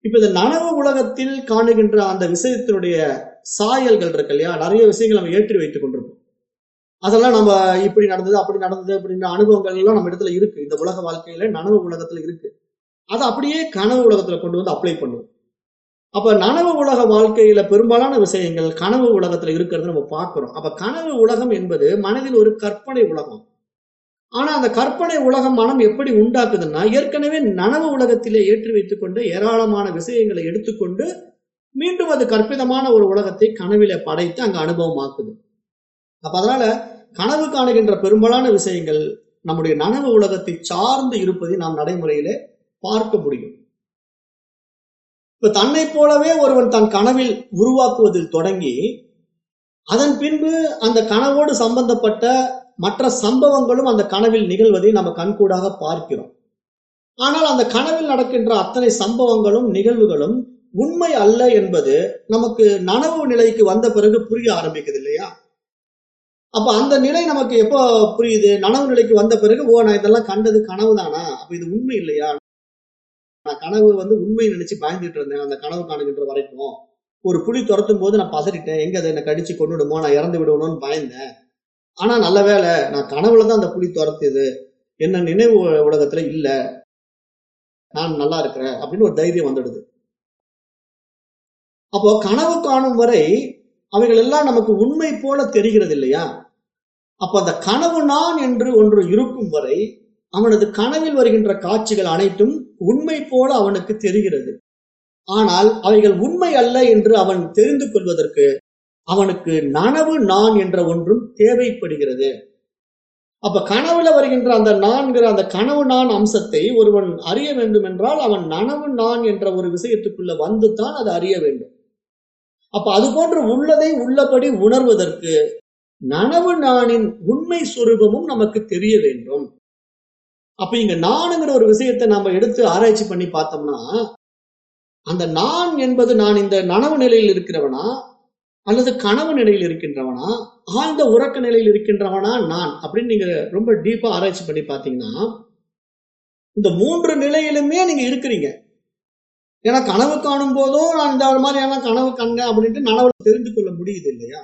A: இப்ப இந்த நனவு உலகத்தில் காணுகின்ற அந்த விஷயத்தினுடைய சாயல்கள் இருக்கு இல்லையா? நிறைய விஷயங்கள் நம்ம ஏற்றி வைத்துக் கொண்டிருக்கோம் அதெல்லாம் நம்ம இப்படி நடந்தது அப்படி நடந்தது அப்படின்ற அனுபவங்கள் எல்லாம் நம்ம இடத்துல இருக்கு. இந்த உலக வாழ்க்கையில நனவு உலகத்துல இருக்கு. அதை அப்படியே கனவு உலகத்துல கொண்டு வந்து அப்ளை பண்ணுவோம். அப்ப நனவு உலக வாழ்க்கையில பெரும்பாலான விஷயங்கள் கனவு உலகத்துல இருக்கிறது நம்ம பார்க்கிறோம். அப்ப கனவு உலகம் என்பது மனதில் ஒரு கற்பனை உலகம். ஆனா அந்த கற்பனை உலகம் மனம் எப்படி உண்டாக்குதுன்னா ஏற்கனவே நனவு உலகத்திலே ஏற்றி வைத்துக் கொண்டு ஏராளமான விஷயங்களை எடுத்துக்கொண்டு மீண்டும் அது கற்பிதமான ஒரு உலகத்தை கனவில படைத்து அங்க அனுபவமாக்குது. அப்ப அதனால கனவு காணுகின்ற பெரும்பாலான விஷயங்கள் நம்முடைய நனவு உலகத்தை சார்ந்து இருப்பதை நாம் நடைமுறையிலே பார்க்க முடியும். இப்ப தன்னை போலவே ஒருவன் தன் கனவில் உருவாக்குவதில் தொடங்கி அதன் பின்பு அந்த கனவோடு சம்பந்தப்பட்ட மற்ற சம்பவங்களும் அந்த கனவில் நிகழ்வதை நம்ம கண்கூடாக பார்க்கிறோம். ஆனால் அந்த கனவில் நடக்கின்ற அத்தனை சம்பவங்களும் நிகழ்வுகளும் உண்மை அல்ல என்பது நமக்கு நனவு நிலைக்கு வந்த பிறகு புரிய ஆரம்பிக்குது இல்லையா? அப்ப அந்த நிலை நமக்கு எப்போ புரியுது? நனவு நிலைக்கு வந்த பிறகு ஓ நான் இதெல்லாம் கண்டது கனவு தானா? அப்ப இது உண்மை இல்லையா? நான் கனவு வந்து உண்மை நினைச்சு பயந்துட்டு இருந்தேன். அந்த கனவு காணுகின்ற வரைக்கும். ஒரு புலி துரத்தும் போது நான் பதறிட்டேன். எங்க அதை என்னை கடிச்சு கொண்டுடுமோ நான் இறந்து விடுவணும்னு பயந்தேன். ஆனா நல்ல வேலை நான் கனவுல தான் அந்த புலி துரத்துது என்ன நினைவு உலகத்துல இல்ல. நான் நல்லா இருக்கிறேன் அப்படின்னு ஒரு தைரியம் வந்துடுது. அப்போ கனவு காணும் வரை அவைகள் எல்லாம் நமக்கு உண்மை போல தெரிகிறது இல்லையா? அப்ப அந்த கனவு நான் என்று ஒன்று இருக்கும் வரை அவனது கனவில் வருகின்ற காட்சிகள் அனைத்தும் உண்மை போல அவனுக்கு தெரிகிறது. ஆனால் அவைகள் உண்மை அல்ல என்று அவன் தெரிந்து கொள்வதற்கு அவனுக்கு நனவு நான் என்ற ஒன்றும் தேவைப்படுகிறது. அப்ப கனவுல வருகின்ற அந்த நான்கிற அந்த கனவு நான் அம்சத்தை ஒருவன் அறிய வேண்டும் என்றால் அவன் நனவு நான் என்ற ஒரு விஷயத்துக்குள்ள வந்து தான் அதை அறிய வேண்டும். அப்ப அது போன்று உள்ளதை உள்ளபடி உணர்வதற்கு நனவு நானின் உண்மை சுரூபமும் நமக்கு தெரிய வேண்டும். அப்ப இங்க நானுங்கிற ஒரு விஷயத்தை நாம எடுத்து ஆராய்ச்சி பண்ணி பார்த்தோம்னா அந்த நான் என்பது நான் இந்த நனவு நிலையில் இருக்கிறவனா? அல்லது கனவு நிலையில் இருக்கின்றவனா? ஆழ்ந்த உறக்க நிலையில் இருக்கின்றவனா? நான். அப்படின்னு நீங்க ரொம்ப டீப்பா ஆராய்ச்சி பண்ணி பாத்தீங்கன்னா இந்த மூன்று நிலையிலுமே நீங்க இருக்கிறீங்க. ஏன்னா கனவு காணும் போதும் நான் இந்த மாதிரியான கனவு கண்டேன் அப்படின்ட்டு நனவு தெரிந்து கொள்ள முடியுது இல்லையா?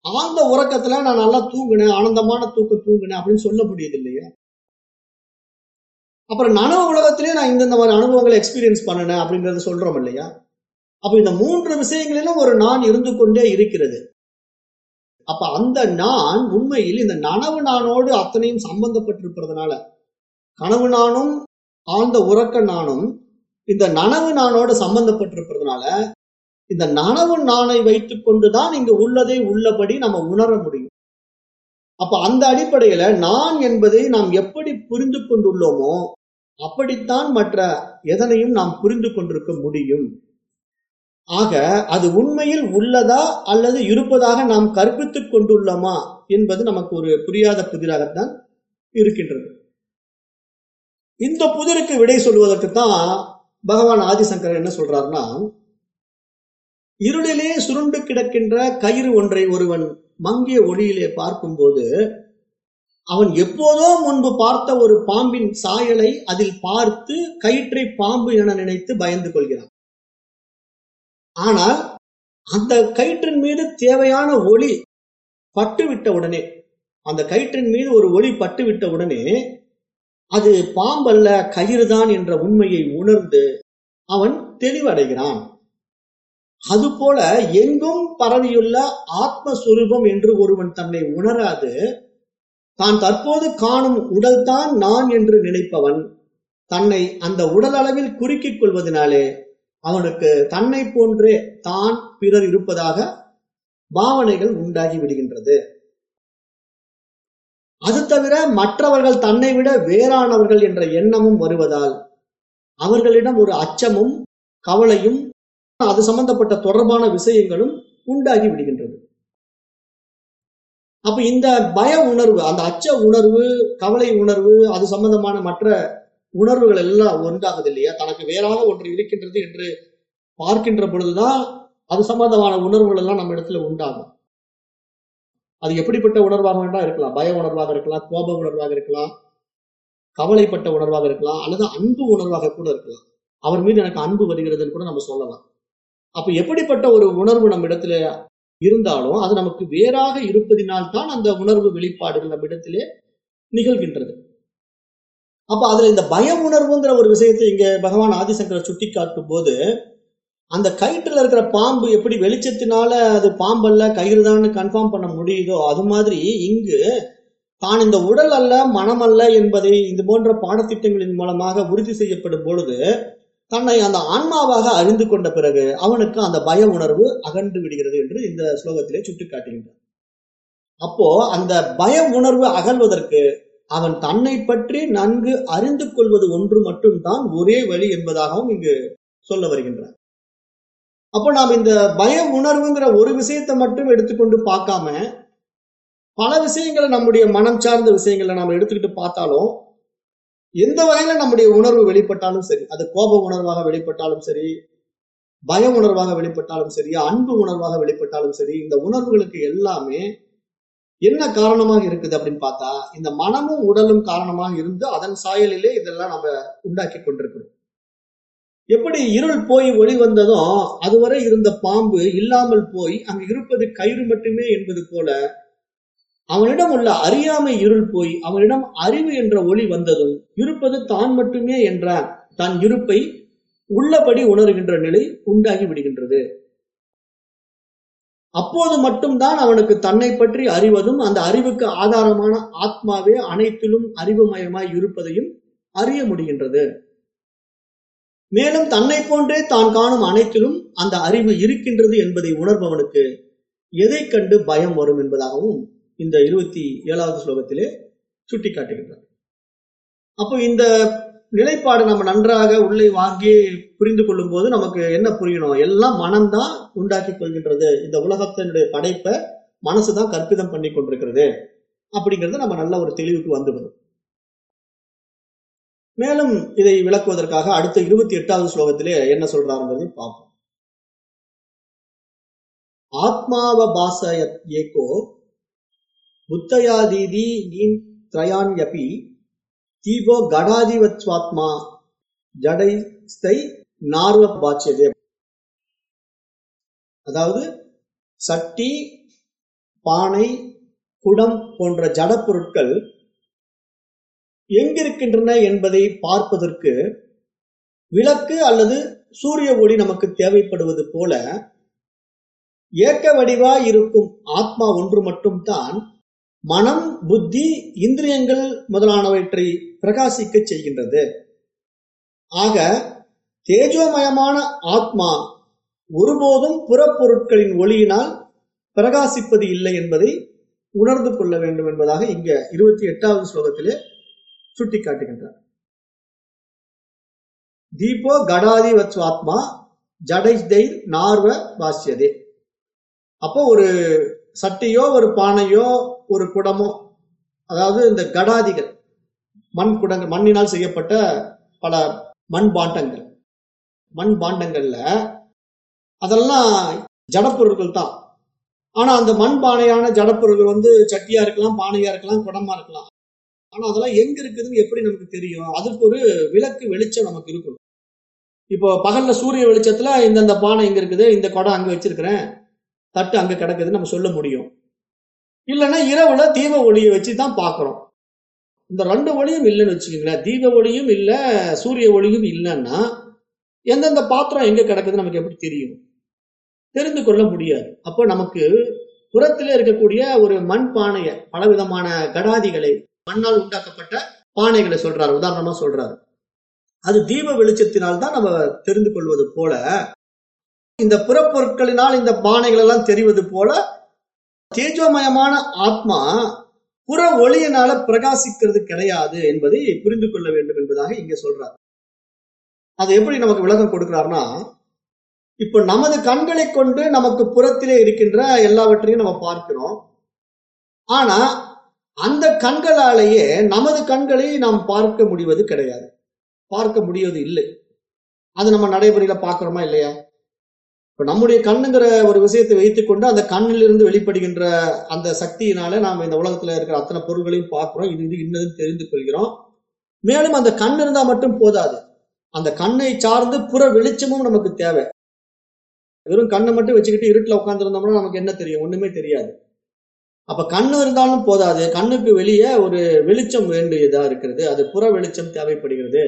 A: ஆழ்ந்த உறக்கத்துல நான் நல்லா தூங்கினேன் ஆனந்தமான தூக்கம் தூங்கினேன் அப்படின்னு சொல்ல முடியுது இல்லையா? அப்புறம் நனவு உலகத்திலேயே நான் இந்த மாதிரி அனுபவங்களை எக்ஸ்பீரியன்ஸ் பண்ணினேன் அப்படிங்கறத சொல்றோம் இல்லையா? அப்ப இந்த மூன்று விஷயங்களிலும் ஒரு நான் இருந்து கொண்டே இருக்கிறது. அப்ப அந்த நான் உண்மையில் இந்த நனவு நானோடு அத்தனையும் சம்பந்தப்பட்டிருப்பதனால கனவு நானும் ஆழ்ந்த உறக்க நானும் இந்த நனவு நானோடு சம்பந்தப்பட்டிருப்பதனால இந்த நனவு நானை வைத்துக் கொண்டுதான் இங்கு உள்ளதை உள்ளபடி நம்ம உணர முடியும். அப்ப அந்த அடிப்படையில நான் என்பதை நாம் எப்படி புரிந்து கொண்டுள்ளோமோ அப்படித்தான் மற்ற எதனையும் நாம் புரிந்து கொண்டிருக்க முடியும். ஆக அது உண்மையில் உள்ளதா அல்லது இருப்பதாக நாம் கற்பித்துக் கொண்டுள்ளோமா என்பது நமக்கு ஒரு புரியாத புதிராகத்தான் இருக்கின்றது. இந்த புதிருக்கு விடை சொல்வதற்கு தான் பகவான் ஆதிசங்கர் என்ன சொல்றாருன்னா இருளிலே சுருண்டு கிடக்கின்ற கயிறு ஒன்றை ஒருவன் மங்கிய ஒளியிலே பார்க்கும்போது அவன் எப்போதோ முன்பு பார்த்த ஒரு பாம்பின் சாயலை அதில் பார்த்து கயிற்றை பாம்பு என நினைத்து பயந்து கொள்கிறான். ஆனால் அந்த கயிற்றின் மீது தேவையான ஒளி பட்டுவிட்ட உடனே அந்த கயிற்றின் மீது ஒரு ஒளி பட்டுவிட்ட உடனே அது பாம்பல்ல கயிறுதான் என்ற உண்மையை உணர்ந்து அவன் தெளிவடைகிறான். அதுபோல எங்கும் பரவியுள்ள ஆத்மஸ்வரூபம் என்று ஒருவன் தன்னை உணராது தான் தற்போது காணும் உடல்தான் நான் என்று நினைப்பவன் தன்னை அந்த உடல் அளவில் குறுக்கிக் கொள்வதனாலே அவனுக்கு தன்னை போன்றே தான் பிறர் இருப்பதாக பாவனைகள் உண்டாகி விடுகின்றது. அது தவிர மற்றவர்கள் தன்னை விட வேறானவர்கள் என்ற எண்ணமும் வருவதால் அவர்களிடம் ஒரு அச்சமும் கவலையும் அது சம்பந்தப்பட்ட தொடர்பான விஷயங்களும் உண்டாகி விடுகின்றன. அப்ப இந்த பய உணர்வு அந்த அச்ச உணர்வு கவலை உணர்வு அது சம்பந்தமான மற்ற உணர்வுகள் எல்லாம் ஒன்றாகுது இல்லையா? தனக்கு வேறாக ஒன்று இருக்கின்றது என்று பார்க்கின்ற பொழுதுதான் அது சம்பந்தமான உணர்வுகள் எல்லாம் நம்ம இடத்துல உண்டாகும். அது எப்படிப்பட்ட உணர்வாக வேண்டாம் இருக்கலாம். பய உணர்வாக இருக்கலாம் கோப உணர்வாக இருக்கலாம் கவலைப்பட்ட உணர்வாக இருக்கலாம் அல்லது அன்பு உணர்வாக கூட இருக்கலாம். அவர் மீது எனக்கு அன்பு வருகிறதுன்னு கூட நம்ம சொல்லலாம். அப்ப எப்படிப்பட்ட ஒரு உணர்வு நம்ம இடத்துல இருந்தாலும் அது நமக்கு வேறாக இருப்பதினால் தான் அந்த உணர்வு வெளிப்பாடுகள் நம்மிடத்திலே நிகழ்கின்றது. அப்ப அதுல இந்த பய உணர்வுங்கிற ஒரு விஷயத்தை இங்க பகவான் ஆதிசங்கரை சுட்டி காட்டும் போது அந்த கயிற்றுல இருக்கிற பாம்பு எப்படி வெளிச்சத்தினால அது பாம்பல்ல கயிறு தான் கன்ஃபார்ம் பண்ண முடியுதோ அது மாதிரி இங்கு தான் இந்த உடல் அல்ல மனம் அல்ல என்பதை இது போன்ற பாடத்திட்டங்களின் மூலமாக உறுதி செய்யப்படும் பொழுது தன்னை அந்த ஆன்மாவாக அறிந்து கொண்ட பிறகு அவனுக்கு அந்த பய உணர்வு அகன்று விடுகிறது என்று இந்த ஸ்லோகத்திலே சுட்டிக்காட்டுகின்றார். அப்போ அந்த பய உணர்வு அகல்வதற்கு அவன் தன்னை பற்றி நன்கு அறிந்து கொள்வது ஒன்று மட்டும்தான் ஒரே வழி என்பதாகவும் இங்கு சொல்ல வருகின்றார். அப்போ நாம் இந்த பய உணர்வுங்கிற ஒரு விஷயத்தை மட்டும் எடுத்துக்கொண்டு பார்க்காம பல விஷயங்களை நம்முடைய மனம் சார்ந்த விஷயங்களை நாம் எடுத்துக்கிட்டு பார்த்தாலும் எந்த வகையில நம்முடைய உணர்வு வெளிப்பட்டாலும் சரி அது கோப உணர்வாக வெளிப்பட்டாலும் சரி பய உணர்வாக வெளிப்பட்டாலும் சரி அன்பு உணர்வாக வெளிப்பட்டாலும் சரி இந்த உணர்வுகளுக்கு எல்லாமே என்ன காரணமாக இருக்குது அப்படின்னு பார்த்தா இந்த மனமும் உடலும் காரணமாக இருந்து அதன் சாயலிலே இதெல்லாம் நம்ம உண்டாக்கி கொண்டிருக்கிறோம். எப்படி இருள் போய் ஒளி வந்ததும் அதுவரை இருந்த பாம்பு இல்லாமல் போய் அங்கு இருப்பது கயிறு மட்டுமே என்பது போல அவனிடம் உள்ள அறியாமை இருள் போய் அவனிடம் அறிவு என்ற ஒளி வந்ததும் இருப்பது தான் மட்டுமே என்ற தன் இருப்பை உள்ளபடி உணர்கின்ற நிலை உண்டாகி விடுகின்றது. அப்போது மட்டும்தான் அவனுக்கு தன்னை பற்றி அறிவதும் அந்த அறிவுக்கு ஆதாரமான ஆத்மாவே அனைத்திலும் அறிவுமயமாய் இருப்பதையும் அறிய முடிகின்றது. மேலும் தன்னை போன்றே தான் காணும் அனைத்திலும் அந்த அறிவு இருக்கின்றது என்பதை உணர்பவனுக்கு எதை கண்டு பயம் வரும் என்பதாகவும் இந்த இருபத்தி ஏழாவது ஸ்லோகத்திலே சுட்டி காட்டுகின்றார் அப்போ இந்த நிலைப்பாடு நம்ம நன்றாக உள்ளே வாங்கி புரிந்து கொள்ளும் போது நமக்கு என்ன புரியணும்? எல்லாம் மனம்தான் உண்டாக்கி கொள்கின்றது. இந்த உலகத்தினுடைய படைப்பை மனசுதான் கற்பிதம் பண்ணி கொண்டிருக்கிறது. அப்படிங்கிறது நம்ம நல்ல ஒரு தெளிவுக்கு வந்துவிடும் மேலும் இதை விளக்குவதற்காக அடுத்த இருபத்தி எட்டாவது ஸ்லோகத்திலே என்ன சொல்றாருன்றதை பார்ப்போம். ஆத்மாவ ஏகோ புத்தயாதீதி நீன் திரயான்யபி தீபோ கடாதிவத்வாத்மா ஜடைஸ்தை நார்வ பாச்சியதே அதாவது சட்டி பானை குடம் போன்ற ஜட பொருட்கள் எங்கிருக்கின்றன என்பதை பார்ப்பதற்கு விளக்கு அல்லது சூரிய ஒளி நமக்கு தேவைப்படுவது போல ஏக்க வடிவாய் இருக்கும் ஆத்மா ஒன்று மட்டும்தான் மனம் புத்தி இந்திரியங்கள் முதலானவற்றை பிரகாசிக்க செய்கின்றது. ஆக தேஜோமயமான ஆத்மா ஒருபோதும் புறப்பொருட்களின் ஒளியினால் பிரகாசிப்பது இல்லை என்பதை உணர்ந்து கொள்ள வேண்டும் என்பதாக இங்க இருபத்தி எட்டாவது ஸ்லோகத்திலே சுட்டி காட்டுகின்றார் தீபோ கடாதி ஆத்மா ஜடைதை நார்வ வாசியதே அப்போ ஒரு சட்டியோ ஒரு பானையோ ஒரு குடமோ அதாவது இந்த கடாதிகள் மண் குடங்கள் மண்ணினால் செய்யப்பட்ட பல மண் பாண்டங்கள். மண் பாண்டங்கள்ல அதெல்லாம் ஜடப்பொருட்கள் தான். ஆனா அந்த மண் பானையான ஜடப்பொருட்கள் வந்து சட்டியா இருக்கலாம் பானையா இருக்கலாம் குடமா இருக்கலாம். ஆனா அதெல்லாம் எங்க இருக்குதுன்னு எப்படி நமக்கு தெரியும்? அதுக்கு ஒரு விளக்கு வெளிச்சம் நமக்கு இருக்கணும். இப்போ பகல்ல சூரிய வெளிச்சத்துல இந்தந்த பானை இங்க இருக்குது? இந்த குடம் அங்க வச்சிருக்கிறேன். தட்டு அங்க கிடக்குதுன்னு நம்ம சொல்ல முடியும். இல்லைன்னா இரவுல தீப ஒளியை வச்சு தான் பார்க்குறோம். இந்த ரெண்டு ஒளியும் இல்லைன்னு வச்சுக்கோங்களேன். தீப ஒளியும் இல்லை சூரிய ஒளியும் இல்லைன்னா எந்தெந்த பாத்திரம் எங்க கிடக்குதுன்னு நமக்கு எப்படி தெரியும்? தெரிந்து கொள்ள முடியாது. அப்போ நமக்கு புறத்திலே இருக்கக்கூடிய ஒரு மண் பானையை பலவிதமான கடாதிகளை மண்ணால் உண்டாக்கப்பட்ட பானைகளை சொல்றாரு உதாரணமா சொல்றாரு. அது தீப வெளிச்சத்தினால் தான் நம்ம தெரிந்து கொள்வது போல இந்த புறப்பொருட்களினால் இந்த பானைகள் எல்லாம் தெரிவது போல தேஜோமயமான ஆத்மா புற ஒளியினால பிரகாசிக்கிறது கிடையாது என்பதை புரிந்து கொள்ள வேண்டும் என்பதாக இங்க சொல்றார். அது எப்படி நமக்கு விளக்கம் கொடுக்கிறார்னா இப்ப நமது கண்களை கொண்டு நமக்கு புறத்திலே இருக்கின்ற எல்லாவற்றையும் நம்ம பார்க்கிறோம். ஆனா அந்த கண்களாலேயே நமது கண்களை நாம் பார்க்க முடிவது கிடையாது. பார்க்க முடிவது இல்லை. அது நம்ம நடைமுறையில பார்க்கிறோமா இல்லையா? இப்ப நம்முடைய கண்ணுங்கிற ஒரு விஷயத்தை வைத்துக்கொண்டு அந்த கண்ணிலிருந்து வெளிப்படுகின்ற அந்த சக்தியினால நாம் இந்த உலகத்துல இருக்கிற அத்தனை பொருள்களையும் பார்க்கிறோம். இது இது இன்னதுன்னு தெரிந்து கொள்கிறோம். மேலும் அந்த கண் இருந்தா மட்டும் போதாது. அந்த கண்ணை சார்ந்து புற வெளிச்சமும் நமக்கு தேவை. வெறும் கண்ணை மட்டும் வச்சுக்கிட்டு இருட்டில் உட்காந்துருந்தோம்னா நமக்கு என்ன தெரியும்? ஒண்ணுமே தெரியாது. அப்ப கண்ணு இருந்தாலும் போதாது. கண்ணுக்கு வெளியே ஒரு வெளிச்சம் வேண்டியதா இருக்கிறது. அது புற வெளிச்சம் தேவைப்படுகிறது.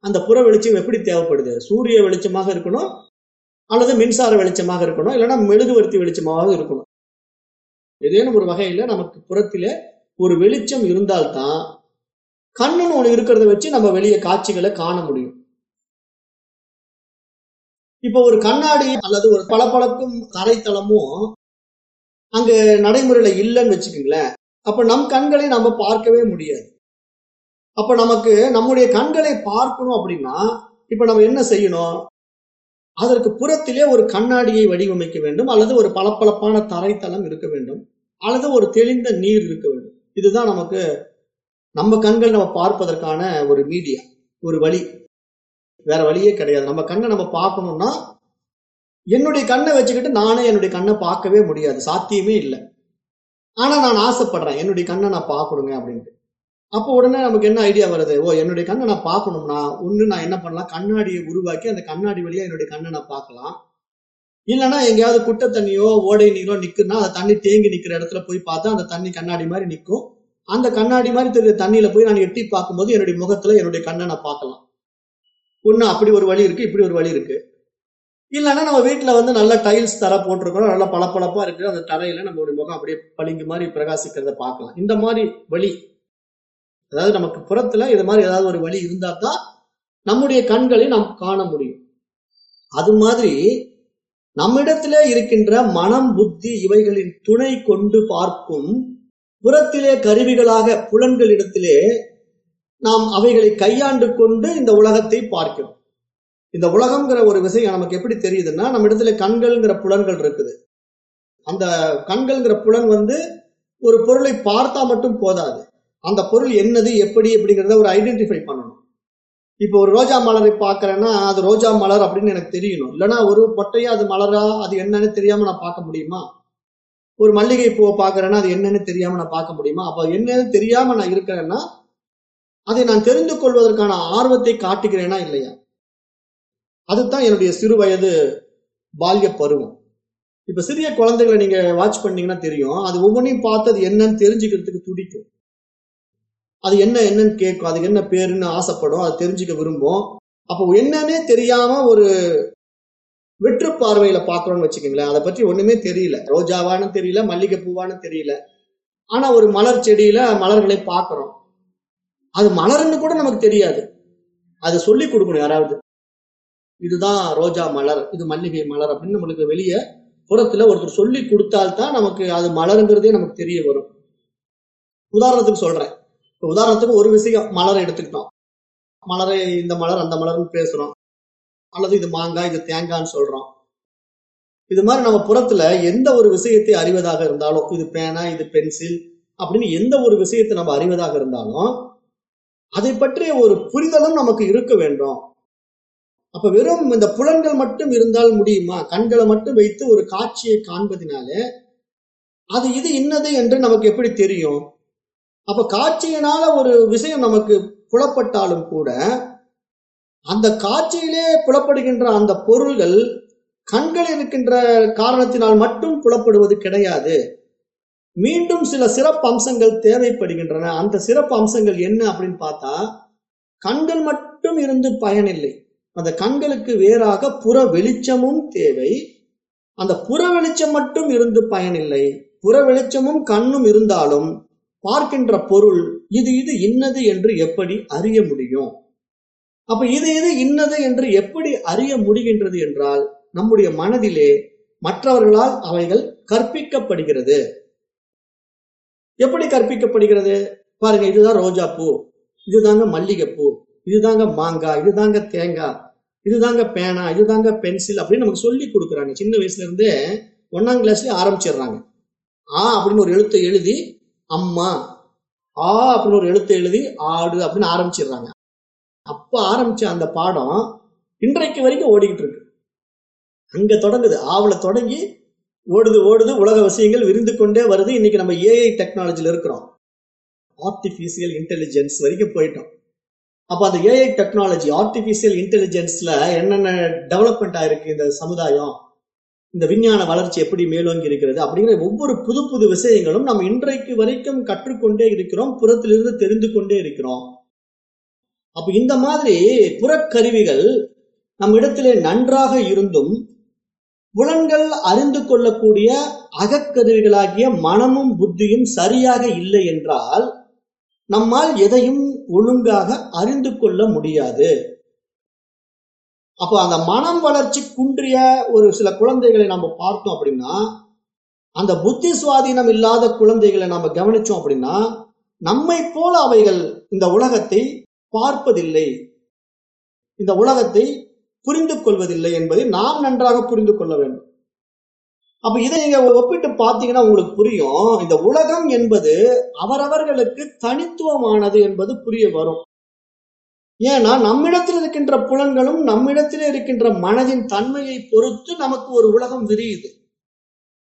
A: அந்த புற வெளிச்சம் எப்படி தேவைப்படுது? சூரிய வெளிச்சமாக இருக்கணும். அல்லது மின்சார வெளிச்சமாக இருக்கணும் இல்லைன்னா மெழுகுவர்த்தி வெளிச்சமாக இருக்கணும். ஏதேனும் ஒரு வகையில நமக்கு புறத்தில ஒரு வெளிச்சம் இருந்தால்தான் கண்ணுன்னு ஒண்ணு இருக்கிறத வச்சு நம்ம வெளியே காட்சிகளை காண முடியும். இப்போ ஒரு கண்ணாடி அல்லது ஒரு பளபளக்கும் தரைத்தளமும் அங்க நடைமுறையில இல்லைன்னு வச்சுக்கோங்களேன். அப்ப நம் கண்களை நம்ம பார்க்கவே முடியாது. அப்ப நமக்கு நம்முடைய கண்களை பார்க்கணும் அப்படின்னா இப்ப நம்ம என்ன செய்யணும்? அதற்கு புறத்திலே ஒரு கண்ணாடியை வடிவமைக்க வேண்டும். அல்லது ஒரு பளபளப்பான தரைத்தளம் இருக்க வேண்டும். அல்லது ஒரு தெளிந்த நீர் இருக்க வேண்டும். இதுதான் நமக்கு நம்ம கண்கள் நம்ம பார்ப்பதற்கான ஒரு மீடியா ஒரு வழி. வேற வழியே கிடையாது. நம்ம கண்ணை நம்ம பார்க்கணும்னா என்னுடைய கண்ணை வச்சுக்கிட்டு நானே என்னுடைய கண்ணை பார்க்கவே முடியாது. சாத்தியமே இல்லை. ஆனா நான் ஆசைப்படுறேன் என்னுடைய கண்ணை நான் பார்க்கணுங்க அப்படின்ட்டு. அப்போ உடனே நமக்கு என்ன ஐடியா வருது? ஓ என்னுடைய கண்ணை நான் பார்க்கணும்னா ஒன்று நான் என்ன பண்ணலாம்? கண்ணாடியை உருவாக்கி அந்த கண்ணாடி வழியா என்னுடைய கண்ணை நான் பார்க்கலாம். இல்லைன்னா எங்கேயாவது குட்டை தண்ணியோ ஓடை நீரோ நிற்குன்னா அந்த தண்ணி தேங்கி நிற்கிற இடத்துல போய் பார்த்தா அந்த தண்ணி கண்ணாடி மாதிரி நிற்கும். அந்த கண்ணாடி மாதிரி தெரியுற தண்ணியில போய் நான் எட்டி பார்க்கும்போது என்னுடைய முகத்துல என்னுடைய கண்ணை நான் பார்க்கலாம். ஒன்று அப்படி ஒரு வழி இருக்கு இப்படி ஒரு வழி இருக்கு. இல்லைன்னா நம்ம வீட்டில் வந்து நல்ல டைல்ஸ் தர போட்டிருக்கிறோம் நல்லா பளபளப்பா இருக்கு அந்த தரையில நம்மளுடைய முகம் அப்படியே பளிங்கு மாதிரி பிரகாசிக்கிறத பார்க்கலாம். இந்த மாதிரி வழி அதாவது நமக்கு புறத்துல இது மாதிரி ஏதாவது ஒரு வழி இருந்தா தான் நம்முடைய கண்களை நாம் காண முடியும். அது மாதிரி நம்மிடத்திலே இருக்கின்ற மனம் புத்தி இவைகளின் துணை கொண்டு பார்க்கும் புறத்திலே கருவிகளாக புலன்கள் இடத்திலே நாம் அவைகளை கையாண்டு கொண்டு இந்த உலகத்தை பார்க்கிறோம். இந்த உலகம்ங்கிற ஒரு விஷயம் நமக்கு எப்படி தெரியுதுன்னா நம்ம இடத்துல கண்கள்ங்கிற புலன்கள் இருக்குது. அந்த கண்கள்ங்கிற புலன் வந்து ஒரு பொருளை பார்த்தா மட்டும் போதாது. அந்த பொருள் என்னது எப்படி அப்படிங்கிறத ஒரு ஐடென்டிஃபை பண்ணணும். இப்போ ஒரு ரோஜா மலரை பார்க்கறேன்னா அது ரோஜா மலர் அப்படின்னு எனக்கு தெரியணும். இல்லைன்னா ஒரு பொட்டையா அது மலரா அது என்னன்னு தெரியாம நான் பார்க்க முடியுமா? ஒரு மல்லிகை பூவை பார்க்கறேன்னா அது என்னன்னு தெரியாம நான் பார்க்க முடியுமா? அப்போ என்னன்னு தெரியாம நான் இருக்கிறேன்னா அதை நான் தெரிந்து கொள்வதற்கான ஆர்வத்தை காட்டுகிறேனா இல்லையா? அதுதான் என்னுடைய சிறு வயது பால்ய பருவம். இப்போ சிறிய குழந்தைகளை நீங்க வாட்ச் பண்ணீங்கன்னா தெரியும். அது ஒவ்வொன்றையும் பார்த்து அது என்னன்னு தெரிஞ்சுக்கிறதுக்கு துடிக்கும். அது என்ன என்னன்னு கேட்கும். அது என்ன பேருன்னு ஆசைப்படும். அது தெரிஞ்சுக்க விரும்பும். அப்போ என்னன்னே தெரியாம ஒரு வெற்று பார்வையில பாக்குறோம்னு வச்சுக்கோங்களேன். அதை பற்றி ஒண்ணுமே தெரியல. ரோஜாவான்னு தெரியல மல்லிகை பூவான்னு தெரியல. ஆனா ஒரு மலர் செடியில மலர்களை பார்க்கிறோம். அது மலர்னு கூட நமக்கு தெரியாது. அது சொல்லி கொடுக்கணும் யாராவது. இதுதான் ரோஜா மலர் இது மல்லிகை மலர் அப்படின்னு நம்மளுக்கு வெளியே புறத்துல ஒருத்தர் சொல்லி கொடுத்தால்தான் நமக்கு அது மலருங்கிறதே நமக்கு தெரிய வரும். உதாரணத்துக்கு சொல்றேன். உதாரணத்துக்கு ஒரு விஷயம் மலரை எடுத்துக்கிட்டோம். மலரை இந்த மலர் அந்த மலர்னு பேசுறோம். அல்லது இது மாங்காய் இது தேங்காய்ன்னு சொல்றோம். இது மாதிரி நம்ம புறத்துல எந்த ஒரு விஷயத்தை அறிவதாக இருந்தாலும் இது பேனா இது பென்சில் அப்படின்னு எந்த ஒரு விஷயத்தை நம்ம அறிவதாக இருந்தாலும் அதை பற்றிய ஒரு புரிதலும் நமக்கு இருக்க வேண்டும். அப்ப வெறும் இந்த புலன்கள் மட்டும் இருந்தால் முடியுமா? கண்களை மட்டும் வைத்து ஒரு காட்சியை காண்பதினாலே அது இது இன்னது என்று நமக்கு எப்படி தெரியும்? அப்ப காட்சியினால ஒரு விஷயம் நமக்கு புலப்பட்டாலும் கூட அந்த காட்சியிலே புலப்படுகின்ற அந்த பொருள்கள் கண்கள் இருக்கின்ற காரணத்தினால் மட்டும் புலப்படுவது கிடையாது. மீண்டும் சில சிறப்பு அம்சங்கள் தேவைப்படுகின்றன. அந்த சிறப்பு அம்சங்கள் என்ன அப்படின்னு பார்த்தா கண்கள் மட்டும் இருந்து பயனில்லை. அந்த கண்களுக்கு வேறாக புற வெளிச்சமும் தேவை. அந்த புற வெளிச்சம் மட்டும் இருந்து பயனில்லை. புற வெளிச்சமும் கண்ணும் இருந்தாலும் பார்க்கின்ற பொருள் இது இது இன்னது என்று எப்படி அறிய முடியும்? அப்ப இது இது இன்னது என்று எப்படி அறிய முடிகின்றது என்றால் நம்முடைய மனதிலே மற்றவர்களால் அவைகள் கற்பிக்கப்படுகிறது. எப்படி கற்பிக்கப்படுகிறது? பாருங்க இதுதான் ரோஜா பூ இதுதாங்க மல்லிகைப்பூ இதுதாங்க மாங்காய் இதுதாங்க தேங்காய் இதுதாங்க பேனா இதுதாங்க பென்சில் அப்படின்னு நமக்கு சொல்லி கொடுக்குறாங்க. சின்ன வயசுல இருந்தே ஒன்னாம் கிளாஸ்லயே ஆரம்பிச்சிடுறாங்க. ஆ அப்படின்னு ஒரு எழுத்தை எழுதி அம்மா ஆ அப்படின்னு ஒரு எழுத்தை எழுதி ஆடு அப்படின்னு ஆரம்பிச்சிடுறாங்க. அப்ப ஆரம்பிச்ச அந்த பாடம் இன்றைக்கு வரைக்கும் ஓடிக்கிட்டு இருக்கு. அங்க தொடங்குது. ஆவல தொடங்கி ஓடுது ஓடுது உலக விஷயங்கள் விரிந்து கொண்டே வருது. இன்னைக்கு நம்ம ஏஐ டெக்னாலஜியில் இருக்கிறோம். ஆர்டிபிஷியல் இன்டெலிஜென்ஸ் வரைக்கும் போயிட்டோம். அப்ப அந்த ஏஐ டெக்னாலஜி ஆர்டிபிஷியல் இன்டெலிஜென்ஸ்ல என்னென்ன டெவலப்மெண்ட் ஆயிருக்கு இந்த சமுதாயம்? இந்த விஞ்ஞான வளர்ச்சி எப்படி மேலோங்கி இருக்கிறது அப்படிங்கிற ஒவ்வொரு புது புது விஷயங்களும் நம்ம இன்றைக்கு வரைக்கும் கற்றுக்கொண்டே இருக்கிறோம் புறத்திலிருந்து தெரிந்து கொண்டே இருக்கிறோம். அப்ப இந்த மாதிரி புறக்கருவிகள் நம் இடத்திலே நன்றாக இருந்தும் புலன்கள் அறிந்து கொள்ளக்கூடிய அகக்கருவிகளாகிய மனமும் புத்தியும் சரியாக இல்லை என்றால் நம்மால் எதையும் ஒழுங்காக அறிந்து கொள்ள முடியாது. அப்போ அந்த மனம் வளர்ச்சி குன்றிய ஒரு சில குழந்தைகளை நம்ம பார்த்தோம் அப்படின்னா அந்த புத்தி சுவாதீனம் இல்லாத குழந்தைகளை நாம கவனிச்சோம் அப்படின்னா நம்மை போல அவைகள் இந்த உலகத்தை பார்ப்பதில்லை. இந்த உலகத்தை புரிந்து கொள்வதில்லை என்பதை நாம் நன்றாக புரிந்து கொள்ள வேண்டும். அப்ப இதை நீங்க ஒப்பிட்டு பார்த்தீங்கன்னா உங்களுக்கு புரியும். இந்த உலகம் என்பது அவரவர்களுக்கு தனித்துவமானது என்பது புரிய வரும். ஏன்னா நம்மிடத்தில் இருக்கின்ற புலன்களும் நம்மிடத்தில் இருக்கின்ற மனதின் தன்மையை பொறுத்து நமக்கு ஒரு உலகம் விரியுது.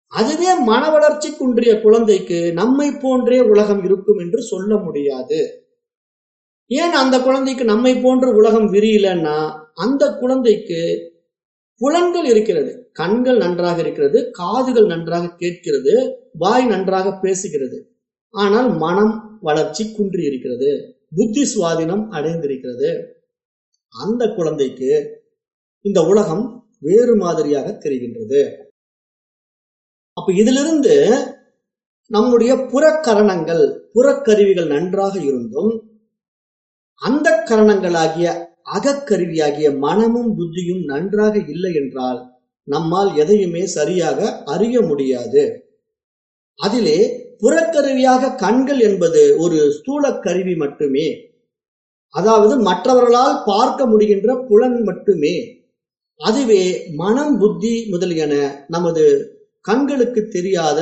A: அதுவே மன வளர்ச்சி குன்றிய குழந்தைக்கு நம்மை போன்றே உலகம் இருக்கும் என்று சொல்ல முடியாது. ஏன் அந்த குழந்தைக்கு நம்மை போன்ற உலகம் விரியலன்னா அந்த குழந்தைக்கு புலன்கள் இருக்கிறது கண்கள் நன்றாக இருக்கிறது காதுகள் நன்றாக கேட்கிறது வாய் நன்றாக பேசுகிறது. ஆனால் மனம் வளர்ச்சி குன்றி இருக்கிறது. புத்தி சுவாதீனம் அடைந்திருக்கிறது. அந்த குழந்தைக்கு இந்த உலகம் வேறு மாதிரியாக தெரிகின்றது. அப்ப இதிலிருந்து நம்முடைய புறக்கரணங்கள் புறக்கருவிகள் நன்றாக இருந்தும் அந்த கரணங்களாகிய அகக்கருவியாகிய மனமும் புத்தியும் நன்றாக இல்லை என்றால் நம்மால் எதையுமே சரியாக அறிய முடியாது. அதிலே புறக்கருவியாக கண்கள் என்பது ஒரு ஸ்தூல கருவி மட்டுமே. அதாவது மற்றவர்களால் பார்க்க முடிகின்ற புலன் மட்டுமே. அதுவே மனம் புத்தி முதலியன நமது கண்களுக்கு தெரியாத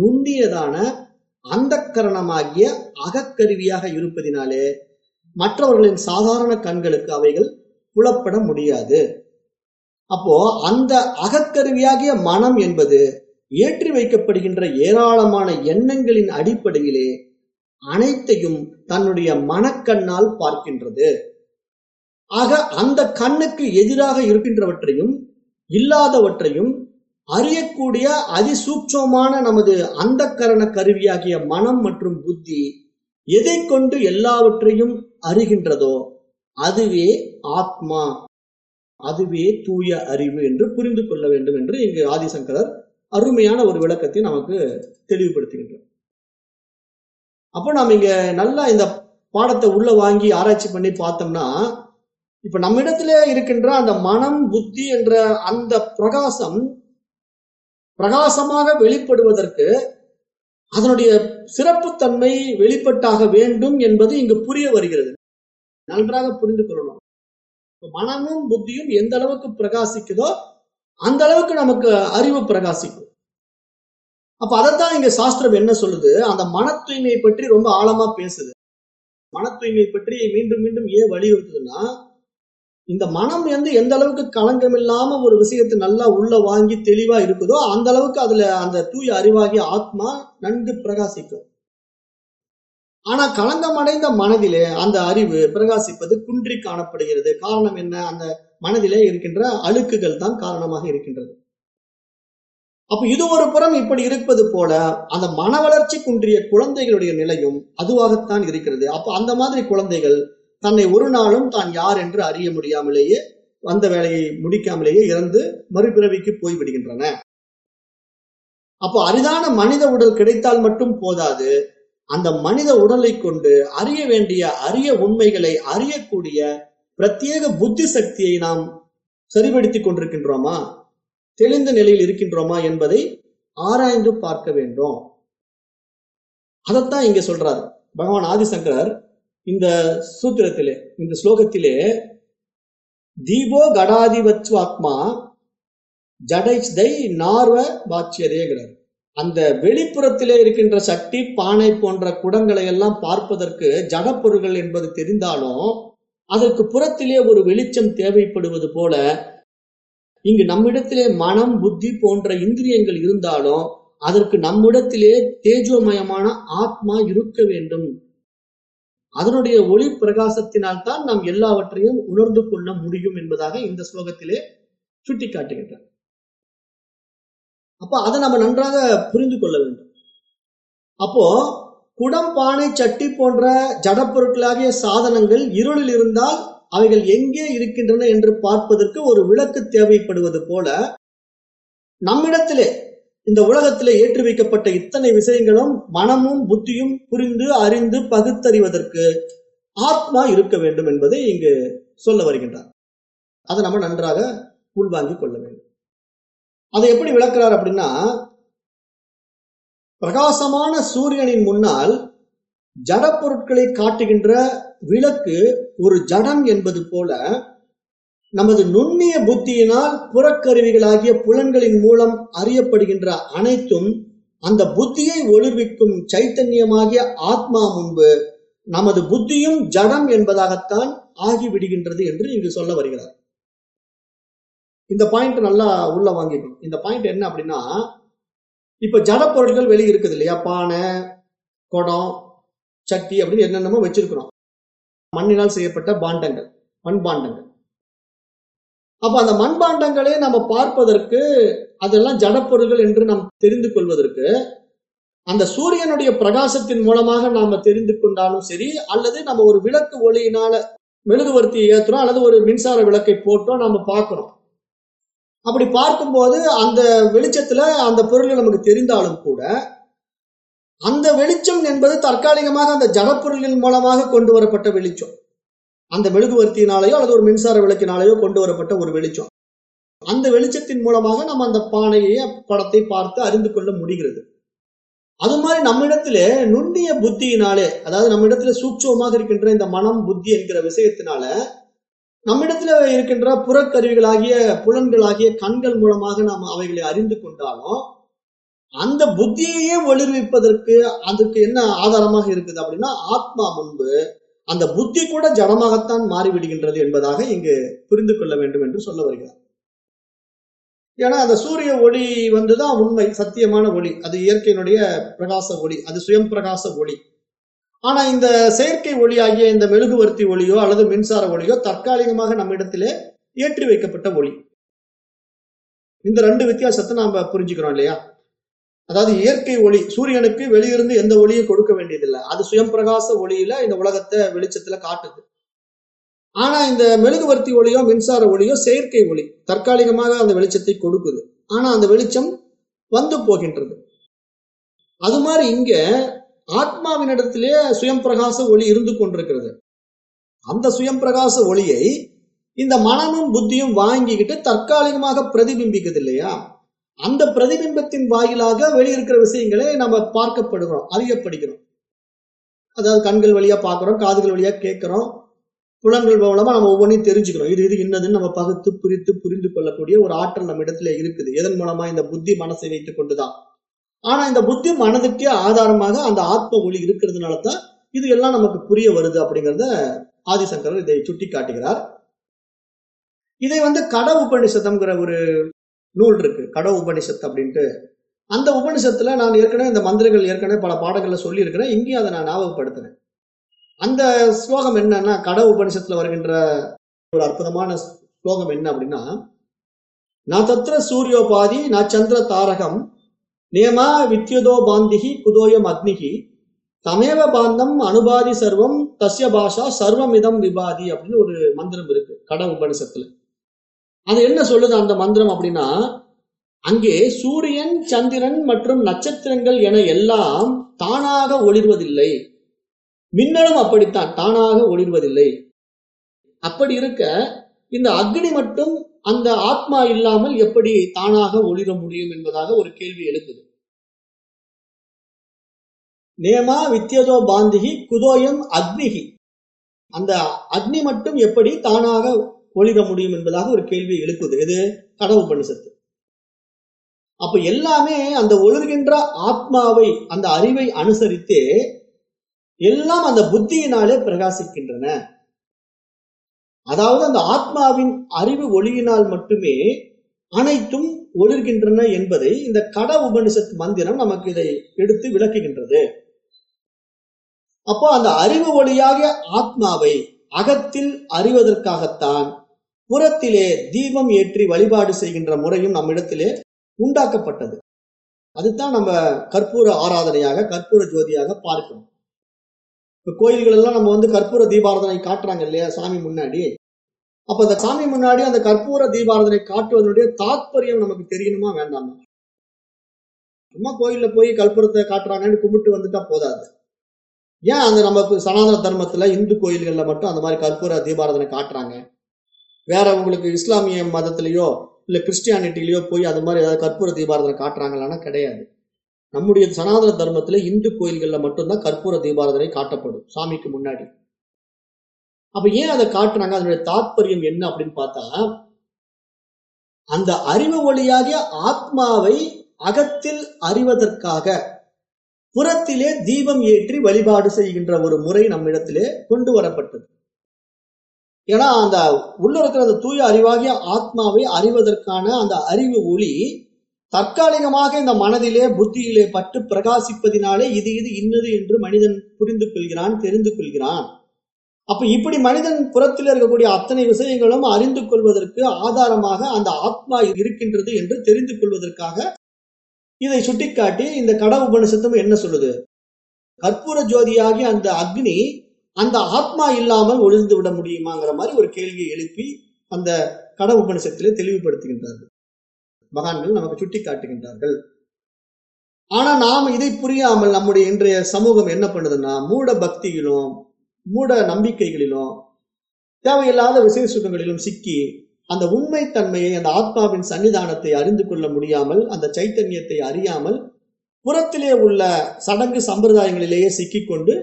A: நுண்ணியதான அந்த கரணமாகிய அகக்கருவியாக இருப்பதினாலே மற்றவர்களின் சாதாரண கண்களுக்கு அவைகள் புலப்பட முடியாது. அப்போ அந்த அகக்கருவியாகிய மனம் என்பது ஏற்றி வைக்கப்படுகின்ற ஏராளமான எண்ணங்களின் அடிப்படையிலே அனைத்தையும் தன்னுடைய மனக்கண்ணால் பார்க்கின்றது. ஆக அந்த கண்ணுக்கு எதிராக இருக்கின்றவற்றையும் இல்லாதவற்றையும் அறியக்கூடிய அதிசூட்சமான நமது அந்த கரண கருவியாகிய மனம் மற்றும் புத்தி எதை கொண்டு எல்லாவற்றையும் அறிகின்றதோ அதுவே ஆத்மா அதுவே தூய அறிவு என்று புரிந்து கொள்ள வேண்டும் என்று இங்கு ஆதிசங்கரர் அருமையான ஒரு விளக்கத்தை நமக்கு தெளிவுபடுத்துகின்றோம். அப்போ நாம் இங்க நல்லா இந்த பாடத்தை உள்ள வாங்கி ஆராய்ச்சி பண்ணி பார்த்தோம்னா இப்ப நம்மிடத்துல இருக்கின்ற அந்த மனம் புத்தி என்ற அந்த பிரகாசம் பிரகாசமாக வெளிப்படுவதற்கு அதனுடைய சிறப்புத்தன்மை வெளிப்பட்டாக வேண்டும் என்பது இங்கு புரிய வருகிறது. நன்றாக புரிந்து கொள்ளணும். மனமும் புத்தியும் எந்த அளவுக்கு பிரகாசிக்குதோ அந்த அளவுக்கு நமக்கு அறிவு பிரகாசிக்கும். அப்ப அதைத்தான் இங்க சாஸ்திரம் என்ன சொல்லுது? அந்த மன தூய்மையை பற்றி ரொம்ப ஆழமா பேசுது. மன தூய்மை பற்றி மீண்டும் மீண்டும் ஏன் வலியுறுத்துதுன்னா இந்த மனம் வந்து எந்த அளவுக்கு களங்கம் இல்லாம ஒரு விஷயத்தை நல்லா உள்ள வாங்கி தெளிவா இருக்குதோ அந்த அளவுக்கு அதுல அந்த தூய அறிவாகிய ஆத்மா நன்கு பிரகாசிக்கும். ஆனா களங்கம் அடைந்த மனதிலே அந்த அறிவு பிரகாசிப்பது குன்றி காணப்படுகிறது. காரணம் என்ன? அந்த மனதிலே இருக்கின்ற அழுக்குகள் தான் காரணமாக இருக்கின்றது. அப்ப இது ஒரு புறம் இப்படி இருப்பது போல அந்த மன வளர்ச்சி குன்றிய குழந்தைகளுடைய நிலையும் அதுவாகத்தான் இருக்கிறது. அப்ப அந்த மாதிரி குழந்தைகள் தன்னை ஒரு நாளும் தான் யார் என்று அறிய முடியாமலேயே வந்த வேலையை முடிக்காமலேயே இறந்து மறுபிறவிக்கு போய்விடுகின்றன அப்போ அரிதான மனித உடல் கிடைத்தால் மட்டும் போதாது அந்த மனித உடலை கொண்டு அறிய வேண்டிய அரிய உண்மைகளை அறியக்கூடிய பிரத்யேக புத்தி சக்தியை நாம் சரிபடுத்திக் கொண்டிருக்கின்றோமா? தெளிந்த நிலையில் இருக்கின்றோமா என்பதை ஆராய்ந்து பார்க்க வேண்டும். அதைத்தான் இங்க சொல்றாரு பகவான் ஆதிசங்கரர் இந்த சூத்திரத்திலே இந்த ஸ்லோகத்திலே தீபோ கடாதிபத்வாத்மா ஜடைச்தை நார்வ பாச்சியதேங்கிறார் அந்த வெளிப்புறத்திலே இருக்கின்ற சட்டி பானை போன்ற குடங்களை எல்லாம் பார்ப்பதற்கு ஜடப்பொருள்கள் என்பது தெரிந்தாலும் அதற்கு புறத்திலே ஒரு வெளிச்சம் தேவைப்படுவது போல இங்கு நம்மிடத்திலே மனம் புத்தி போன்ற இந்திரியங்கள் இருந்தாலும் அதற்கு நம்மிடத்திலே தேஜோமயமான ஆத்மா இருக்க வேண்டும். அதனுடைய ஒளி பிரகாசத்தினால் தான் நாம் எல்லாவற்றையும் உணர்ந்து கொள்ள முடியும் என்பதாக இந்த ஸ்லோகத்திலே சுட்டி காட்டுகின்றார் அதை நம்ம நன்றாக புரிந்து கொள்ள வேண்டும். அப்போ குடம் பானை சட்டி போன்ற ஜடப்பொருட்களாகிய சாதனங்கள் இருளில் இருந்தால் அவைகள் எங்கே இருக்கின்றன என்று பார்ப்பதற்கு ஒரு விளக்கு தேவைப்படுவது போல நம்மிடத்திலே இந்த உலகத்திலே ஏற்றி வைக்கப்பட்ட இத்தனை விஷயங்களும் மனமும் புத்தியும் புரிந்து அறிந்து பகுத்தறிவதற்கு ஆத்மா இருக்க வேண்டும் என்பதை இங்கு சொல்ல வருகின்றார். அதை நம்ம நன்றாக உள்வாங்கிக் கொள்ள வேண்டும். அதை எப்படி விளக்குறார் அப்படின்னா பிரகாசமான சூரியனின் முன்னால் ஜடப்பொருட்களை காட்டுகின்ற விளக்கு ஒரு ஜடம் என்பது போல நமது நுண்ணிய புத்தியினால் புறக்கருவிகளாகிய புலன்களின் மூலம் அறியப்படுகின்ற அனைத்தும் அந்த புத்தியை ஒளிர்விக்கும் சைத்தன்யமாகிய ஆத்மா முன்பு நமது புத்தியும் ஜடம் என்பதாகத்தான் ஆகிவிடுகின்றது என்று இங்கு சொல்ல வருகிறார். இந்த பாயிண்ட் நல்லா உள்ள வாங்கிக்கணும். இந்த பாயிண்ட் என்ன அப்படின்னா இப்ப ஜட பொருட்கள் வெளியே இருக்குது இல்லையா? பானை குடம் சட்டி அப்படின்னு என்னென்னமோ வச்சிருக்கிறோம். மண்ணினால் செய்யப்பட்ட பாண்டங்கள் மண்பாண்டங்கள் அப்ப அந்த மண்பாண்டங்களே நம்ம பார்ப்பதற்கு அதெல்லாம் ஜடப்பொருள்கள் என்று நாம் தெரிந்து கொள்வதற்கு அந்த சூரியனுடைய பிரகாசத்தின் மூலமாக நாம தெரிந்து கொண்டாலும் சரி அல்லது நம்ம ஒரு விளக்கு ஒளியினால மெழுகுவர்த்தியை ஏத்துறோம் அல்லது ஒரு மின்சார விளக்கை போட்டோ நம்ம பார்க்கிறோம். அப்படி பார்க்கும்போது அந்த வெளிச்சத்துல அந்த பொருள் நமக்கு தெரிந்தாலும் கூட அந்த வெளிச்சம் என்பது தற்காலிகமாக அந்த ஜடப்பொருளின் மூலமாக கொண்டு வரப்பட்ட வெளிச்சம். அந்த மெழுகுவர்த்தியினாலேயோ அல்லது ஒரு மின்சார விளக்கினாலேயோ கொண்டு வரப்பட்ட ஒரு வெளிச்சம். அந்த வெளிச்சத்தின் மூலமாக நம்ம அந்த பானையை படத்தை பார்த்து அறிந்து கொள்ள முடிகிறது. அது மாதிரி நம்மிடத்திலே நுண்ணிய புத்தியினாலே அதாவது நம்மிடத்துல சூட்சமாக இருக்கின்ற இந்த மனம் புத்தி என்கிற விஷயத்தினால நம்மிடத்துல இருக்கின்ற புறக்கருவிகளாகிய புலன்களாகிய கண்கள் மூலமாக நாம் அவைகளை அறிந்து கொண்டாலும் அந்த புத்தியையே ஒளிர்விப்பதற்கு அதுக்கு என்ன ஆதாரமாக இருக்குது அப்படின்னா ஆத்மா முன்பு அந்த புத்தி கூட ஜடமாகத்தான் மாறிவிடுகின்றது என்பதாக இங்கு புரிந்து கொள்ள வேண்டும் என்று சொல்ல வருகிறார். ஏன்னா அந்த சூரிய ஒளி வந்துதான் உண்மை சத்தியமான ஒளி. அது இயற்கையினுடைய பிரகாச ஒளி அது சுயம் பிரகாச ஒளி. ஆனா இந்த செயற்கை ஒளி ஆகிய இந்த மெழுகுவர்த்தி ஒளியோ அல்லது மின்சார ஒளியோ தற்காலிகமாக நம்மிடத்திலே ஏற்றி வைக்கப்பட்ட ஒளி. இந்த ரெண்டு வித்தியாசத்தை நாம புரிஞ்சுக்கிறோம் இல்லையா? அதாவது இயற்கை ஒளி சூரியனுக்கு வெளியிருந்து எந்த ஒளியும் கொடுக்க வேண்டியதில்லை. அது சுயம் பிரகாச ஒளியில இந்த உலகத்தை வெளிச்சத்துல காட்டுது. ஆனா இந்த மெழுகுவர்த்தி ஒளியோ மின்சார ஒளியோ செயற்கை ஒளி தற்காலிகமாக அந்த வெளிச்சத்தை கொடுக்குது. ஆனா அந்த வெளிச்சம் வந்து போகின்றது. அது மாதிரி இங்க ஆத்மாவினிடத்திலே சுயம் பிரகாச ஒளி இருந்து கொண்டிருக்கிறது. அந்த சுயம் பிரகாச ஒளியை இந்த மனமும் புத்தியும் வாங்கிக்கிட்டு தற்காலிகமாக பிரதிபிம்பிக்குது இல்லையா அந்த பிரதிபிம்பத்தின் வாயிலாக வெளியிருக்கிற விஷயங்களை நம்ம பார்க்கப்படுகிறோம் அறியப்படுகிறோம். அதாவது கண்கள் வழியா பார்க்கிறோம் காதுகள் வழியா கேட்கிறோம் புலன்கள் மூலமா நம்ம ஒவ்வொன்றையும் தெரிஞ்சுக்கிறோம். இது இது இன்னதுன்னு நம்ம பகுத்து பிரித்து புரிந்து கொள்ளக்கூடிய ஒரு ஆற்றல் நம்ம இடத்துல இருக்குது. எதன் மூலமா இந்த புத்தி மனசை வைத்துக் கொண்டுதான்? ஆனா இந்த புத்தி மனதுக்கே ஆதாரமாக அந்த ஆத்ம ஒளி இருக்கிறதுனால தான் இது எல்லாம் நமக்கு புரிய வருது அப்படிங்கிறத ஆதிசங்கரர் இதை சுட்டி காட்டுகிறார் இதை வந்து கட உபனிஷத்தம்ங்கிற ஒரு நூல் இருக்கு. கட உபனிஷத் அப்படின்ட்டு. அந்த உபனிஷத்துல நான் ஏற்கனவே இந்த மந்திரங்கள் ஏற்கனவே பல பாடங்கள்ல சொல்லி இருக்கிறேன் இங்கேயும் அதை நான் ஞாபகப்படுத்துறேன். அந்த ஸ்லோகம் என்னன்னா கட உபனிஷத்துல வருகின்ற ஒரு அற்புதமான ஸ்லோகம் என்ன அப்படின்னா நான் தத்திர சூரியோபாதி நான் சந்திர தாரகம் நேமா வித்யுதோ பாந்திகி குதோயம் அக்னிகி தமேவ பாந்தம் அனுபாதி சர்வம் தஸ்ய பாஷா சர்வமிதம் விபாதி அப்படின்னு ஒரு மந்திரம் இருக்கு கட உபனிஷத்துல. அது என்ன சொல்லுது அந்த மந்திரம் அப்படின்னா அங்கே சூரியன் சந்திரன் மற்றும் நட்சத்திரங்கள் என எல்லாம் தானாக ஒளிர்வதில்லை. மின்னலும் அப்படித்தான் தானாக ஒளிர்வதில்லை. அப்படி இருக்க இந்த அக்னி மட்டும் அந்த ஆத்மா இல்லாமல் எப்படி தானாக ஒளிர முடியும் என்பதாக ஒரு கேள்வி எழுந்தது. நேமா வித்தியதோ பாந்திகி குதோயம் அக்னிகி அந்த அக்னி மட்டும் எப்படி தானாக ஒளிர முடியும் என்பதாக ஒரு கேள்வி எழுப்புது இது கடவு பணிசத்து அப்ப எல்லாமே அந்த ஒளிர்கின்ற ஆத்மாவை அந்த அறிவை அனுசரித்து எல்லாம் அந்த புத்தியினாலே பிரகாசிக்கின்றன. அதாவது அந்த ஆத்மாவின் அறிவு ஒளியினால் மட்டுமே அனைத்தும் ஒளிர்கின்றன என்பதை இந்த கட உபனிஷத் மந்திரம் நமக்கு இதை எடுத்து விளக்குகின்றது. அப்போ அந்த அறிவு ஒளியாக ஆத்மாவை அகத்தில் அறிவதற்காகத்தான் புறத்திலே தீபம் ஏற்றி வழிபாடு செய்கின்ற முறையும் நம்மிடத்திலே உண்டாக்கப்பட்டது. அதுதான் நம்ம கற்பூர ஆராதனையாக கற்பூர ஜோதியாக பார்க்கணும் இப்போ கோயில்கள் எல்லாம் நம்ம வந்து கற்பூர தீபாரதனை காட்டுறாங்க இல்லையா சாமி முன்னாடி? அப்ப அந்த சாமி முன்னாடி அந்த கற்பூர தீபாரதனை காட்டுவதனுடைய தாத்பரியம் நமக்கு தெரியணுமா வேண்டாமா? சும்மா கோயில்ல போய் கற்பூரத்தை காட்டுறாங்கன்னு கும்பிட்டு வந்துட்டா போதாது. ஏன் அந்த நமக்கு சனாதன தர்மத்துல இந்து கோயில்கள்ல மட்டும் அந்த மாதிரி கற்பூர தீபாரதனை காட்டுறாங்க? வேற உங்களுக்கு இஸ்லாமிய மதத்திலேயோ இல்ல கிறிஸ்டியானிட்டிலேயோ போய் அது மாதிரி ஏதாவது கற்பூர தீபாரதனை காட்டுறாங்களான்னா கிடையாது. நம்முடைய சனாதன தர்மத்துல இந்து கோயில்கள்ல மட்டும்தான் கற்பூர தீபாராதனை காட்டப்படும் சாமிக்கு முன்னாடி. அப்ப ஏன் அதை காட்டுறாங்க? அதனுடைய தாத்பரியம் என்ன அப்படின்னு பார்த்தா அந்த அறிவு ஒளியாகிய ஆத்மாவை அகத்தில் அறிவதற்காக புறத்திலே தீபம் ஏற்றி வழிபாடு செய்கின்ற ஒரு முறை நம்மிடத்திலே கொண்டு வரப்பட்டது. ஏன்னா அந்த உள்ள இருக்கிற அந்த தூய அறிவாகிய ஆத்மாவை அறிவதற்கான அந்த அறிவு ஒளி தற்காலிகமாக இந்த மனதிலே புத்தியிலே பட்டு பிரகாசிப்பதினாலே இது இது இன்னது என்று மனிதன் புரிந்து கொள்கிறான் தெரிந்து கொள்கிறான். அப்ப இப்படி மனிதன் புறத்தில் இருக்கக்கூடிய அத்தனை விஷயங்களும் அறிந்து கொள்வதற்கு ஆதாரமாக அந்த ஆத்மா இருக்கின்றது என்று தெரிந்து கொள்வதற்காக இதை சுட்டிக்காட்டி இந்த கட உபனிஷத்தும் என்ன சொல்லுது? கற்பூர ஜோதியாகி அந்த அக்னி அந்த ஆத்மா இல்லாமல் ஒளிந்து விட முடியுமாங்கிற மாதிரி ஒரு கேள்வியை எழுப்பி அந்த கட உபனிஷத்திலே தெளிவுபடுத்துகின்றார்கள். மகான்கள் நமக்கு சுட்டி காட்டுகின்றார்கள் ஆனா நாம் இதை புரியாமல் நம்முடைய இன்றைய சமூகம் என்ன பண்ணுதுன்னா மூட பக்தியிலும் மூட நம்பிக்கைகளிலும் தேவையில்லாத விசேஷ சுகங்களிலும் சிக்கி அந்த உண்மை தன்மையை அந்த ஆத்மாவின் சன்னிதானத்தை அறிந்து கொள்ள முடியாமல் அந்த சைத்தன்யத்தை அறியாமல் புறத்திலே உள்ள சடங்கு சம்பிரதாயங்களிலேயே சிக்கிக்கொண்டு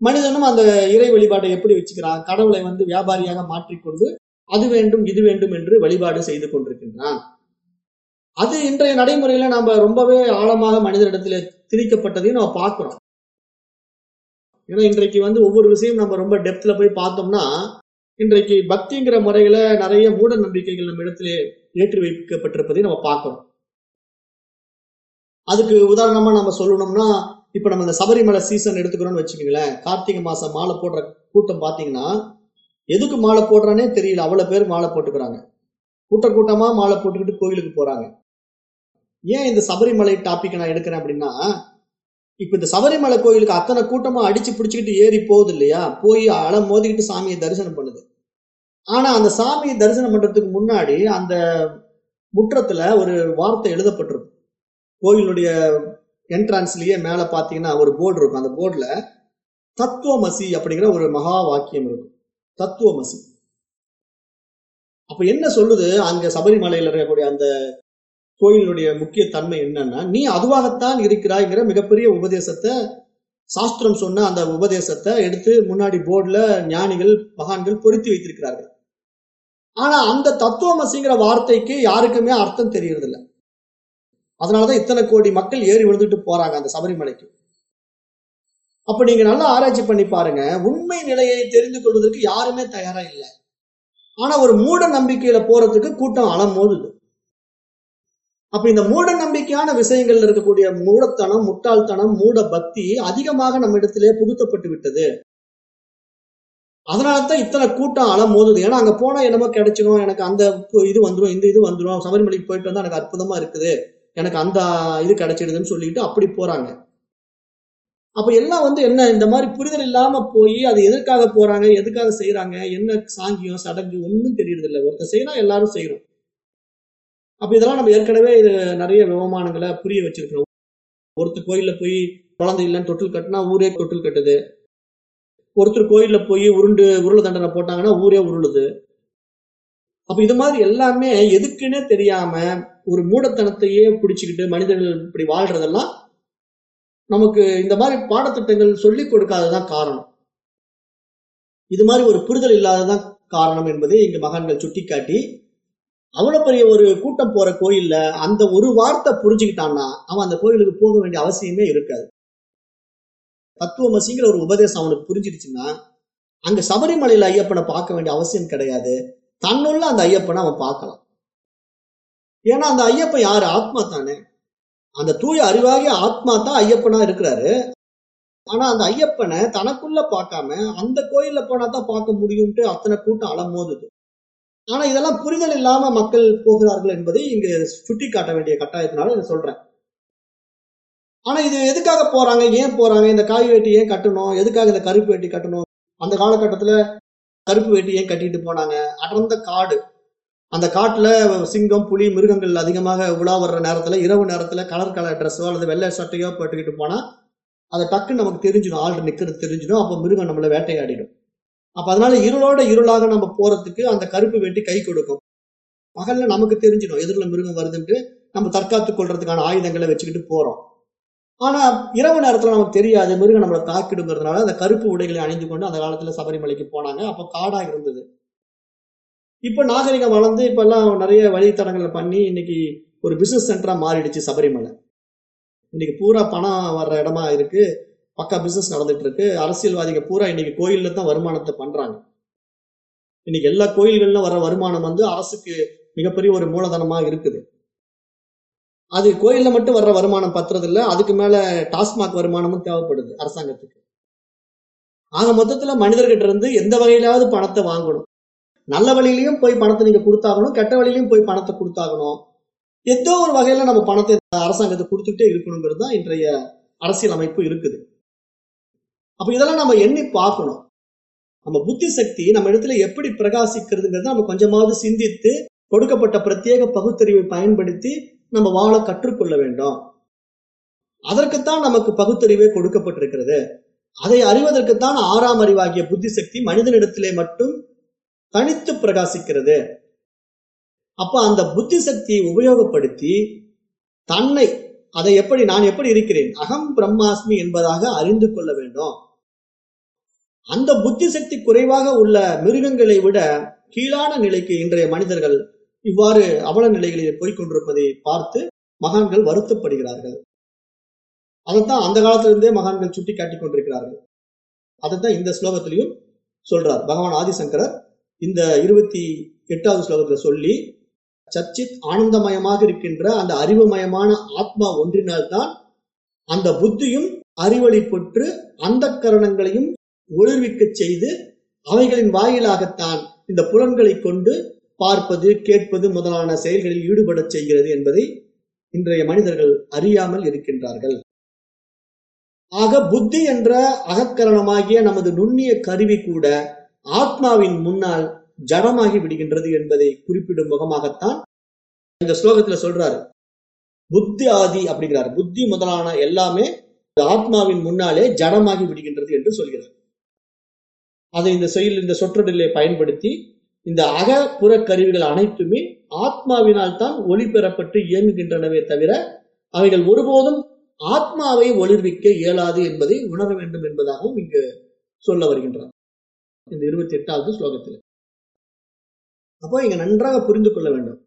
A: மனிதனும் அந்த இறை வழிபாட்டை எப்படி வச்சுக்கிறான் கடவுளை வந்து வியாபாரியாக மாற்றிக்கொண்டு அது வேண்டும் இது வேண்டும் என்று வழிபாடு செய்து கொண்டிருக்கின்றான். அது இன்றைய நடைமுறையில நம்ம ரொம்பவே ஆழமாக மனிதரிடத்துல திணிக்கப்பட்டதையும் நம்ம பார்க்கிறோம். ஏன்னா இன்றைக்கு வந்து ஒவ்வொரு விஷயம் நம்ம ரொம்ப டெப்த்ல போய் பார்த்தோம்னா இன்றைக்கு பக்திங்கிற முறையில நிறைய மூட நம்பிக்கைகள் நம்ம இடத்துல ஏற்றி வைக்கப்பட்டிருப்பதையும் நம்ம பார்க்கிறோம். அதுக்கு உதாரணமா நம்ம சொல்லணும்னா இப்ப நம்ம இந்த சபரிமலை சீசன் எடுத்துக்கிறோம்னு வச்சுக்கோங்களேன். கார்த்திகை மாசம் மாலை போடுற கூட்டம் பாத்தீங்கன்னா எதுக்கு மாலை போடுறானே தெரியல. அவ்வளவு பேர் மாலை போட்டுக்கிறாங்க. கூட்ட கூட்டமா மாலை போட்டுக்கிட்டு கோயிலுக்கு போறாங்க. ஏன் இந்த சபரிமலை டாபிக் நான் எடுக்கிறேன் அப்படின்னா இப்ப இந்த சபரிமலை கோயிலுக்கு அத்தனை கூட்டமா அடிச்சு பிடிச்சுக்கிட்டு ஏறி போகுது இல்லையா? போய் அளம் மோதிக்கிட்டு சாமியை தரிசனம் பண்ணுது. ஆனா அந்த சாமியை தரிசனம் பண்றதுக்கு முன்னாடி அந்த முற்றத்துல ஒரு வார்த்தை எழுதப்பட்டிருக்கும். கோயிலுடைய என்ட்ரான்ஸ்லயே மேல பாத்தீங்கன்னா ஒரு போர்டு இருக்கும். அந்த போர்டுல தத்துவமசி அப்படிங்கிற ஒரு மகா வாக்கியம் இருக்கும். தத்துவமசி. அப்ப என்ன சொல்லுது? அங்க சபரிமலையில இருக்கக்கூடிய அந்த கோயிலுடைய முக்கிய தன்மை என்னன்னா நீ அதுவாகத்தான் இருக்கிறாய்ங்கிற மிகப்பெரிய உபதேசத்தை சாஸ்திரம் சொன்ன அந்த உபதேசத்தை எடுத்து முன்னாடி போர்டில் ஞானிகள் மகான்கள் பொருத்தி வைத்திருக்கிறார்கள். ஆனா அந்த தத்துவமசிங்கிற வார்த்தைக்கு யாருக்குமே அர்த்தம் தெரியறதில்ல. அதனாலதான் இத்தனை கோடி மக்கள் ஏறி விழுந்துட்டு போறாங்க அந்த சபரிமலைக்கு. அப்ப நீங்க நல்லா ஆராய்ச்சி பண்ணி பாருங்க உண்மை நிலையை தெரிந்து கொள்வதற்கு யாருமே தயாரா இல்லை. ஆனா ஒரு மூட நம்பிக்கையில போறதுக்கு கூட்டம் அலமோதுது. அப்ப இந்த மூட நம்பிக்கையான விஷயங்கள்ல இருக்கக்கூடிய மூடத்தனம் முட்டாள்தனம் மூட பக்தி அதிகமாக நம்ம இடத்திலே புகுத்தப்பட்டு விட்டது. அதனாலதான் இத்தனை கூட்டம் அலம் மோதுது. ஏன்னா அங்க போனா என்னமோ கிடைச்சிடும் எனக்கு அந்த இது வந்துடும் இந்த இது வந்துடும் சபரிமலைக்கு போயிட்டு வந்தா எனக்கு அற்புதமா இருக்குது. எனக்கு அந்த இது கிடைச்சிடுதுன்னு சொல்லிட்டு அப்படி போறாங்க. அப்ப எல்லாம் வந்து என்ன இந்த மாதிரி புரிதல் இல்லாம போய் அது எதற்காக போறாங்க எதுக்காக செய்யறாங்க என்ன சாங்கியம் சடங்கு ஒன்றும் தெரியறது இல்லை ஒருத்தர் செய்யறா எல்லாரும் செய்யறோம் அப்ப இதெல்லாம் நம்ம ஏற்கனவே இது நிறைய விவமானங்களை புரிய வச்சிருக்கிறோம். ஒருத்தர் கோயில்ல போய் குழந்தை இல்லைன்னு தொட்டில் கட்டினா ஊரே தொட்டில் கட்டுது. ஒருத்தர் கோயில்ல போய் உருண்டு உருளை தண்டனை போட்டாங்கன்னா ஊரே உருளுது. அப்ப இது மாதிரி எல்லாமே எதுக்குன்னே தெரியாம ஒரு மூடத்தனத்தையே பிடிச்சுக்கிட்டு மனிதர்கள் இப்படி வாழ்றதெல்லாம் நமக்கு இந்த மாதிரி பாடத்திட்டங்கள் சொல்லி கொடுக்காததான் காரணம். இது மாதிரி ஒரு புரிதல் இல்லாததான் காரணம் என்பதை இங்க மகான்கள் சுட்டிக்காட்டி அவ்வளவு பெரிய ஒரு கூட்டம் போற கோயில்ல அந்த ஒரு வார்த்தை புரிஞ்சுக்கிட்டான்னா அவன் அந்த கோயிலுக்கு போக வேண்டிய அவசியமே இருக்காது. தத்துவமசிங்கிற ஒரு உபதேசம் அவனுக்கு புரிஞ்சிருச்சுன்னா அங்க சபரிமலையில ஐயப்பனை பார்க்க வேண்டிய அவசியம் கிடையாது. தன்னுள்ள அந்த ஐயப்பனை அவன் பார்க்கலாம். ஏன்னா அந்த ஐயப்பன் யாரு? ஆத்மா தானே. அந்த தூய அறிவாகிய ஆத்மா தான் ஐயப்பனா இருக்கிறாரு. ஆனா அந்த ஐயப்பனை தனக்குள்ள பார்க்காம அந்த கோயில்ல போனா தான் பார்க்க முடியும்ட்டு அத்தனை கூட்டம் அலமோதுது ஆனா இதெல்லாம் புரிதல் இல்லாம மக்கள் போகிறார்கள் என்பதை இங்கு சுட்டி காட்ட வேண்டிய கட்டாயத்தினால இதை சொல்றேன். ஆனா இது எதுக்காக போறாங்க? ஏன் போறாங்க? இந்த காய் வேட்டி ஏன் கட்டணும்? எதுக்காக இந்த கருப்பு வேட்டி கட்டணும்? அந்த காலகட்டத்துல கருப்பு வேட்டி ஏன் கட்டிட்டு போனாங்க? அடர்ந்த காடு. அந்த காட்டுல சிங்கம் புலி மிருகங்கள் அதிகமாக உலா வர்ற நேரத்துல இரவு நேரத்துல கலர் கலர் ட்ரெஸ்ஸோ அல்லது வெள்ளை சட்டையோ போட்டுக்கிட்டு போனா அதை டக்குன்னு நமக்கு தெரிஞ்சிடும். ஆள் நிக்கிறது தெரிஞ்சிடும். அப்ப மிருகம் நம்மள வேட்டையாடிடும். அப்ப அதனால இருளோட இருளாக நம்ம போறதுக்கு அந்த கருப்பு வெட்டி கை கொடுக்கும். பகல்ல நமக்கு தெரிஞ்சிடும் எதிரில் மிருகம் வருதுன்ட்டு நம்ம தற்காத்து கொள்றதுக்கான ஆயுதங்களை வச்சுக்கிட்டு போறோம். ஆனா இரவு நேரத்துல நமக்கு தெரியாது மிருகம் நம்மளை தாக்கிடுங்கிறதுனால அந்த கருப்பு உடைகளை அணிந்து கொண்டு அந்த காலத்துல சபரிமலைக்கு போனாங்க. அப்ப காடா இருந்தது. இப்ப நாகரிகம் வளர்ந்து இப்ப எல்லாம் நிறைய வழித்தடங்களை பண்ணி இன்னைக்கு ஒரு பிசினஸ் சென்டரா மாறிடுச்சு சபரிமலை. இன்னைக்கு பூரா பணம் வர்ற இடமா இருக்கு. பக்கா பிசினஸ் நடந்துட்டு இருக்கு அரசியல்வாதிகள் பூரா இன்னைக்கு கோயில்ல தான் வருமானத்தை பண்றாங்க. இன்னைக்கு எல்லா கோயில்கள்ல வர வருமானம் வந்து அரசுக்கு மிகப்பெரிய ஒரு மூலதனமா இருக்குது. அது கோயில்ல மட்டும் வர்ற வருமானம் பத்துறது இல்லை அதுக்கு மேல டாஸ்மாக் வருமானமும் தேவைப்படுது அரசாங்கத்துக்கு. ஆக மொத்தத்துல மனிதர்கிட்ட இருந்து எந்த வகையிலாவது பணத்தை வாங்கணும். நல்ல வழியிலையும் போய் பணத்தை நீங்க கொடுத்தாகணும். கெட்ட வழியிலையும் போய் பணத்தை கொடுத்தாகணும். ஏதோ ஒரு வகையில நம்ம பணத்தை அரசாங்கத்தை கொடுத்துக்கிட்டே இருக்கணுங்கிறது தான் இன்றைய அரசியல் அமைப்பு இருக்குது. அப்ப இதெல்லாம் நம்ம எண்ணி பார்க்கணும். நம்ம புத்தி சக்தி நம்ம இடத்துல எப்படி பிரகாசிக்கிறதுங்கிறத நம்ம கொஞ்சமாவது சிந்தித்து கொடுக்கப்பட்ட பிரத்யேக பகுத்தறிவை பயன்படுத்தி நம்ம வாழ கற்றுக்கொள்ள வேண்டும். அதற்குத்தான் நமக்கு பகுத்தறிவே கொடுக்கப்பட்டிருக்கிறது. அதை அறிவதற்குத்தான் ஆறாம் அறிவாகிய புத்தி சக்தி மனிதனிடத்திலே மட்டும் தனித்து பிரகாசிக்கிறது. அப்ப அந்த புத்தி சக்தியை உபயோகப்படுத்தி தன்னை அதை எப்படி நான் எப்படி இருக்கிறேன்? அகம் பிரம்மாஸ்மி என்பதாக அறிந்து கொள்ள வேண்டும். அந்த புத்தி சக்தி குறைவாக உள்ள மிருகங்களை விட கீழான நிலைக்கு இன்றைய மனிதர்கள் இவ்வாறு அவல நிலைகளில் போய்கொண்டிருப்பதை பார்த்து மகான்கள் வருத்தப்படுகிறார்கள். அதைத்தான் அந்த காலத்திலிருந்தே மகான்கள் சுட்டி காட்டிக் கொண்டிருக்கிறார்கள். அதைத்தான் இந்த ஸ்லோகத்திலையும் சொல்றார். பகவான் ஆதிசங்கரர் இந்த இருபத்தி எட்டாவது ஸ்லோகத்துல சொல்லி சர்ச்சித் ஆனந்தமயமாக இருக்கின்ற அந்த அறிவுமயமான ஆத்மா ஒன்றினால்தான் அந்த புத்தியும் அறிவழி பெற்று அந்த கரணங்களையும் ஒளிர்விக்க செய்து அவைகளின் வாயிலாகத்தான் இந்த புலன்களை கொண்டு பார்ப்பது கேட்பது முதலான செயல்களில் ஈடுபடச் செய்கிறது என்பதை இன்றைய மனிதர்கள் அறியாமல் இருக்கின்றார்கள். ஆக புத்தி என்ற அகக்கரணமாகிய நமது நுண்ணிய கருவி கூட ஆத்மாவின் முன்னால் ஜடமாகி விடுகின்றது என்பதை குறிப்பிடும் முகமாகத்தான் இந்த ஸ்லோகத்துல சொல்றாரு. புத்தி ஆதி அப்படிங்கிறார். புத்தி முதலான எல்லாமே ஆத்மாவின் முன்னாலே ஜடமாகி விடுகின்றது என்று சொல்கிறார். அதை இந்த செயல் இந்த சொற்றொடலை பயன்படுத்தி இந்த அகப்புற கருவிகள் அனைத்துமே ஆத்மாவினால் தான் ஒளி பெறப்பட்டு இயங்குகின்றனவே தவிர அவைகள் ஒருபோதும் ஆத்மாவை ஒளிர்விக்க இயலாது என்பதை உணர வேண்டும் என்பதாகவும் இங்கு சொல்ல வருகின்றார். இந்த இருபத்தி எட்டாவது ஸ்லோகத்தில். அப்போ இங்க நன்றாக புரிந்து கொள்ள வேண்டும்.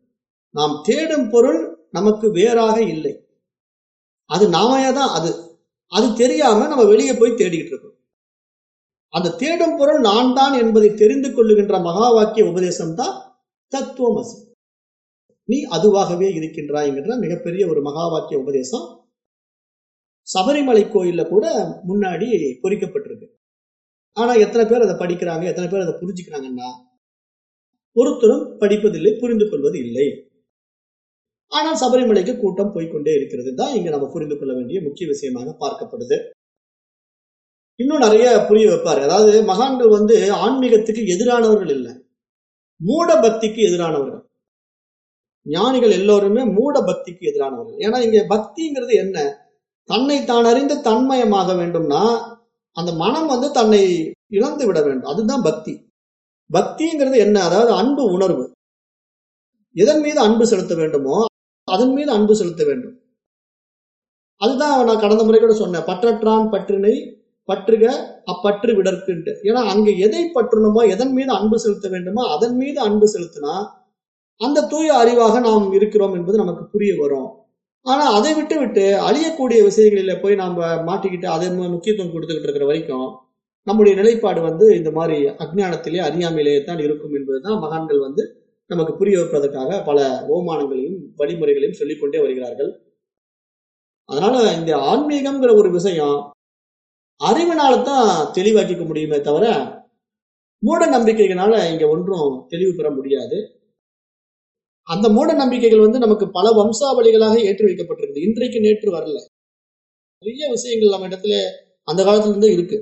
A: நாம் தேடும் பொருள் நமக்கு வேறாக இல்லை. அது நாமையா தான் அது அது தெரியாம நம்ம வெளியே போய் தேடிக்கிட்டு இருக்கோம். அந்த தேடும் பொருள் நான் தான் என்பதை தெரிந்து கொள்ளுகின்ற மகா வாக்கிய உபதேசம் தான் தத்துவமசி. நீ அதுவாகவே இருக்கின்றாய் என்கின்ற மிகப்பெரிய ஒரு மகா வாக்கிய உபதேசம் சபரிமலை கோயில்ல கூட முன்னாடி பொறிக்கப்பட்டிருக்கு. ஆனா எத்தனை பேர் அதை படிக்கிறாங்க எத்தனை பேர் அதை புரிஞ்சுக்கிறாங்கன்னா ஒருத்தரும் படிப்பதில்லை புரிந்து கொள்வது இல்லை. ஆனால் சபரிமலைக்கு கூட்டம் போய்கொண்டே இருக்கிறது தான் இங்க நம்ம புரிந்து கொள்ள வேண்டிய முக்கிய விஷயமாக பார்க்கப்படுது. இன்னும் நிறைய புரிய வைப்பாரு. அதாவது மகான்கள் வந்து ஆன்மீகத்துக்கு எதிரானவர்கள் இல்லை. மூட பக்திக்கு எதிரானவர்கள். ஞானிகள் எல்லோருமே மூட பக்திக்கு எதிரானவர்கள். ஏன்னா இங்க பக்திங்கிறது என்ன? தன்னை தான் அறிந்து தன்மயமாக வேண்டும்னா அந்த மனம் வந்து தன்னை இழந்து விட வேண்டும். அதுதான் பக்தி. பக்திங்கிறது என்ன? அதாவது அன்பு உணர்வு. எதன் மீது அன்பு செலுத்த வேண்டுமோ அதன் மீது அன்பு செலுத்த வேண்டும். அதுதான் நான் கடந்த முறை கூட சொன்னேன். பற்றற்றான் பற்றினை பற்றுக அப்பற்று விடற்குன்ட்டு. ஏன்னா அங்க எதை பற்றணுமோ எதன் மீது அன்பு செலுத்த வேண்டுமோ அதன் மீது அன்பு செலுத்தினா அந்த தூய அறிவாக நாம் இருக்கிறோம் என்பது நமக்கு புரிய வரும். ஆனா அதை விட்டு விட்டு அழியக்கூடிய விஷயங்களில போய் நாம மாட்டிக்கிட்டு அதை முக்கியத்துவம் கொடுத்துக்கிட்டு இருக்கிற வரைக்கும் நம்முடைய நிலைப்பாடு வந்து இந்த மாதிரி அஜ்ஞானத்திலே அறியாமையிலேயே தான் இருக்கும் என்பதுதான் மகான்கள் வந்து நமக்கு புரிய வைப்பதற்காக பல ஓமானங்களையும் வழிமுறைகளையும் சொல்லிக்கொண்டே வருகிறார்கள். அதனால இந்த ஆன்மீகம்ங்கிற ஒரு விஷயம் அறிவினால தான் தெளிவாக்கிக்க முடியுமே தவிர மூட நம்பிக்கைகளால இங்க ஒன்றும் தெளிவு பெற முடியாது. அந்த மூட நம்பிக்கைகள் வந்து நமக்கு பல வம்சாவளிகளாக ஏற்றி வைக்கப்பட்டிருக்குது. இன்றைக்கு நேற்று வரல. நிறைய விஷயங்கள் நம்ம இடத்துல அந்த காலத்துலருந்து இருக்கு.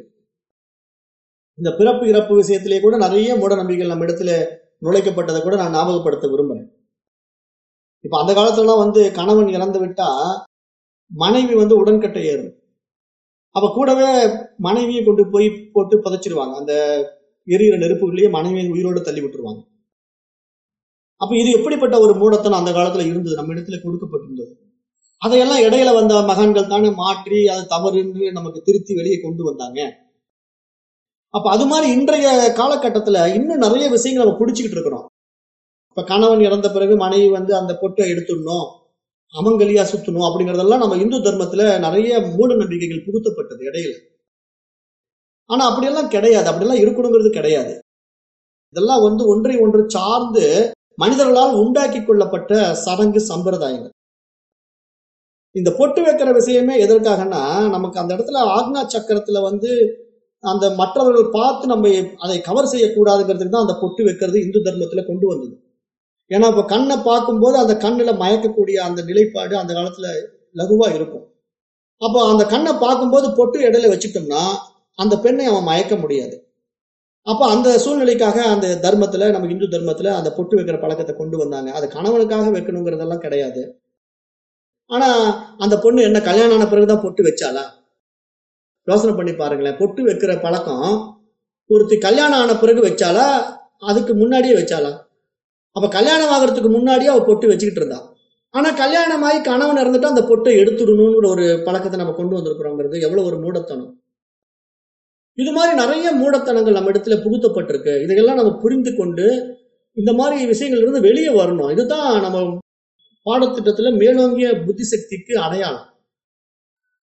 A: இந்த பிறப்பு இறப்பு விஷயத்திலே கூட நிறைய மூட நம்பிக்கைகள் நம்ம இடத்துல நுழைக்கப்பட்டதை கூட நான் ஞாபகப்படுத்த விரும்புறேன். இப்ப அந்த காலத்துலலாம் வந்து கணவன் இறந்து விட்டா மனைவி வந்து உடன்கட்டை ஏறும். அப்ப கூடவே மனைவியை கொண்டு போய் போட்டு புதைச்சிருவாங்க. அந்த எரியிற நெருப்புகளையே மனைவியை உயிரோடு தள்ளி விட்டுருவாங்க. அப்ப இது எப்படிப்பட்ட ஒரு மூடத்தனம் அந்த காலத்துல இருந்தது? நம்ம இடத்துல கொடுக்கப்பட்டிருந்தது. அதையெல்லாம் இடையில வந்த மகான்கள் தானே மாற்றி அது தவறுன்னு நமக்கு திருத்தி வெளியே கொண்டு வந்தாங்க. அப்ப அது மாதிரி இன்றைய காலகட்டத்துல இன்னும் நிறைய விஷயங்கள் நம்ம பிடிச்சிக்கிட்டு இருக்கிறோம். இப்ப கணவன் இறந்த பிறகு மனைவி வந்து அந்த பொட்டை எடுத்துடணும். அமங்கலியா சுத்தணும் அப்படிங்கறதெல்லாம் நம்ம இந்து தர்மத்துல நிறைய மூட நம்பிக்கைகள் புகுத்தப்பட்டது இடையில. ஆனா அப்படியெல்லாம் கிடையாது. அப்படியெல்லாம் இருக்கணுங்கிறது கிடையாது. இதெல்லாம் வந்து ஒன்றை ஒன்று சார்ந்து மனிதர்களால் உண்டாக்கி கொள்ளப்பட்ட சடங்கு சம்பிரதாயங்கள். இந்த பொட்டு வைக்கிற விஷயமே எதற்காகனா நமக்கு அந்த இடத்துல ஆக்னா சக்கரத்துல வந்து அந்த மற்றவர்கள் பார்த்து நம்ம அதை கவர் செய்யக்கூடாதுங்கிறதுக்கு தான் அந்த பொட்டு வைக்கிறது இந்து தர்மத்துல கொண்டு வந்தது. ஏன்னா இப்போ கண்ணை பார்க்கும்போது அந்த கண்ணில் மயக்கக்கூடிய அந்த நிலைப்பாடு அந்த காலத்தில் லகுவாக இருக்கும். அப்போ அந்த கண்ணை பார்க்கும்போது பொட்டு இடையில வச்சுட்டோம்னா அந்த பெண்ணை அவன் மயக்க முடியாது. அப்போ அந்த சூழ்நிலைக்காக அந்த தர்மத்தில் நம்ம இந்து தர்மத்தில் அந்த பொட்டு வைக்கிற பழக்கத்தை கொண்டு வந்தாங்க. அது கணவனுக்காக வைக்கணுங்கிறதெல்லாம் கிடையாது. ஆனால் அந்த பொண்ணு என்ன கல்யாணம் ஆன பிறகுதான் பொட்டு வச்சாலா யோசனை பண்ணி பாருங்களேன். பொட்டு வைக்கிற பழக்கம் ஒருத்தி கல்யாணம் ஆன பிறகு வச்சாலா அதுக்கு முன்னாடியே வச்சாலா அப்ப கல்யாணம் ஆகிறதுக்கு முன்னாடியே அவள் பொட்டு வச்சுக்கிட்டு இருந்தா. ஆனா கல்யாணம் ஆகி கணவன் இறந்துட்டு அந்த பொட்டை எடுத்துடணுங்கிற ஒரு பழக்கத்தை நம்ம கொண்டு வந்திருக்கிறோங்கிறது எவ்வளவு ஒரு மூடத்தனம். இது மாதிரி நிறைய மூடத்தனங்கள் நம்ம இடத்துல புகுத்தப்பட்டிருக்கு. இதையெல்லாம் நம்ம புரிந்து கொண்டு இந்த மாதிரி விஷயங்கள் இருந்து வெளியே வரணும். இதுதான் நம்ம பாடத்திட்டத்துல மேலோங்கிய புத்தி சக்திக்கு அடையாளம்.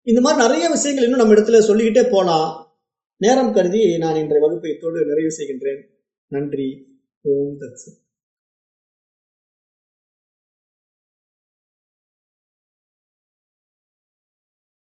A: இந்த மாதிரி நிறைய விஷயங்கள் இன்னும் நம்ம இடத்துல சொல்லிக்கிட்டே போலாம். நேரம் கருதி நான் இன்றைய வகுப்பை இத்தோடு நிறைவு செய்கின்றேன். நன்றி. ஓம் தத்சன்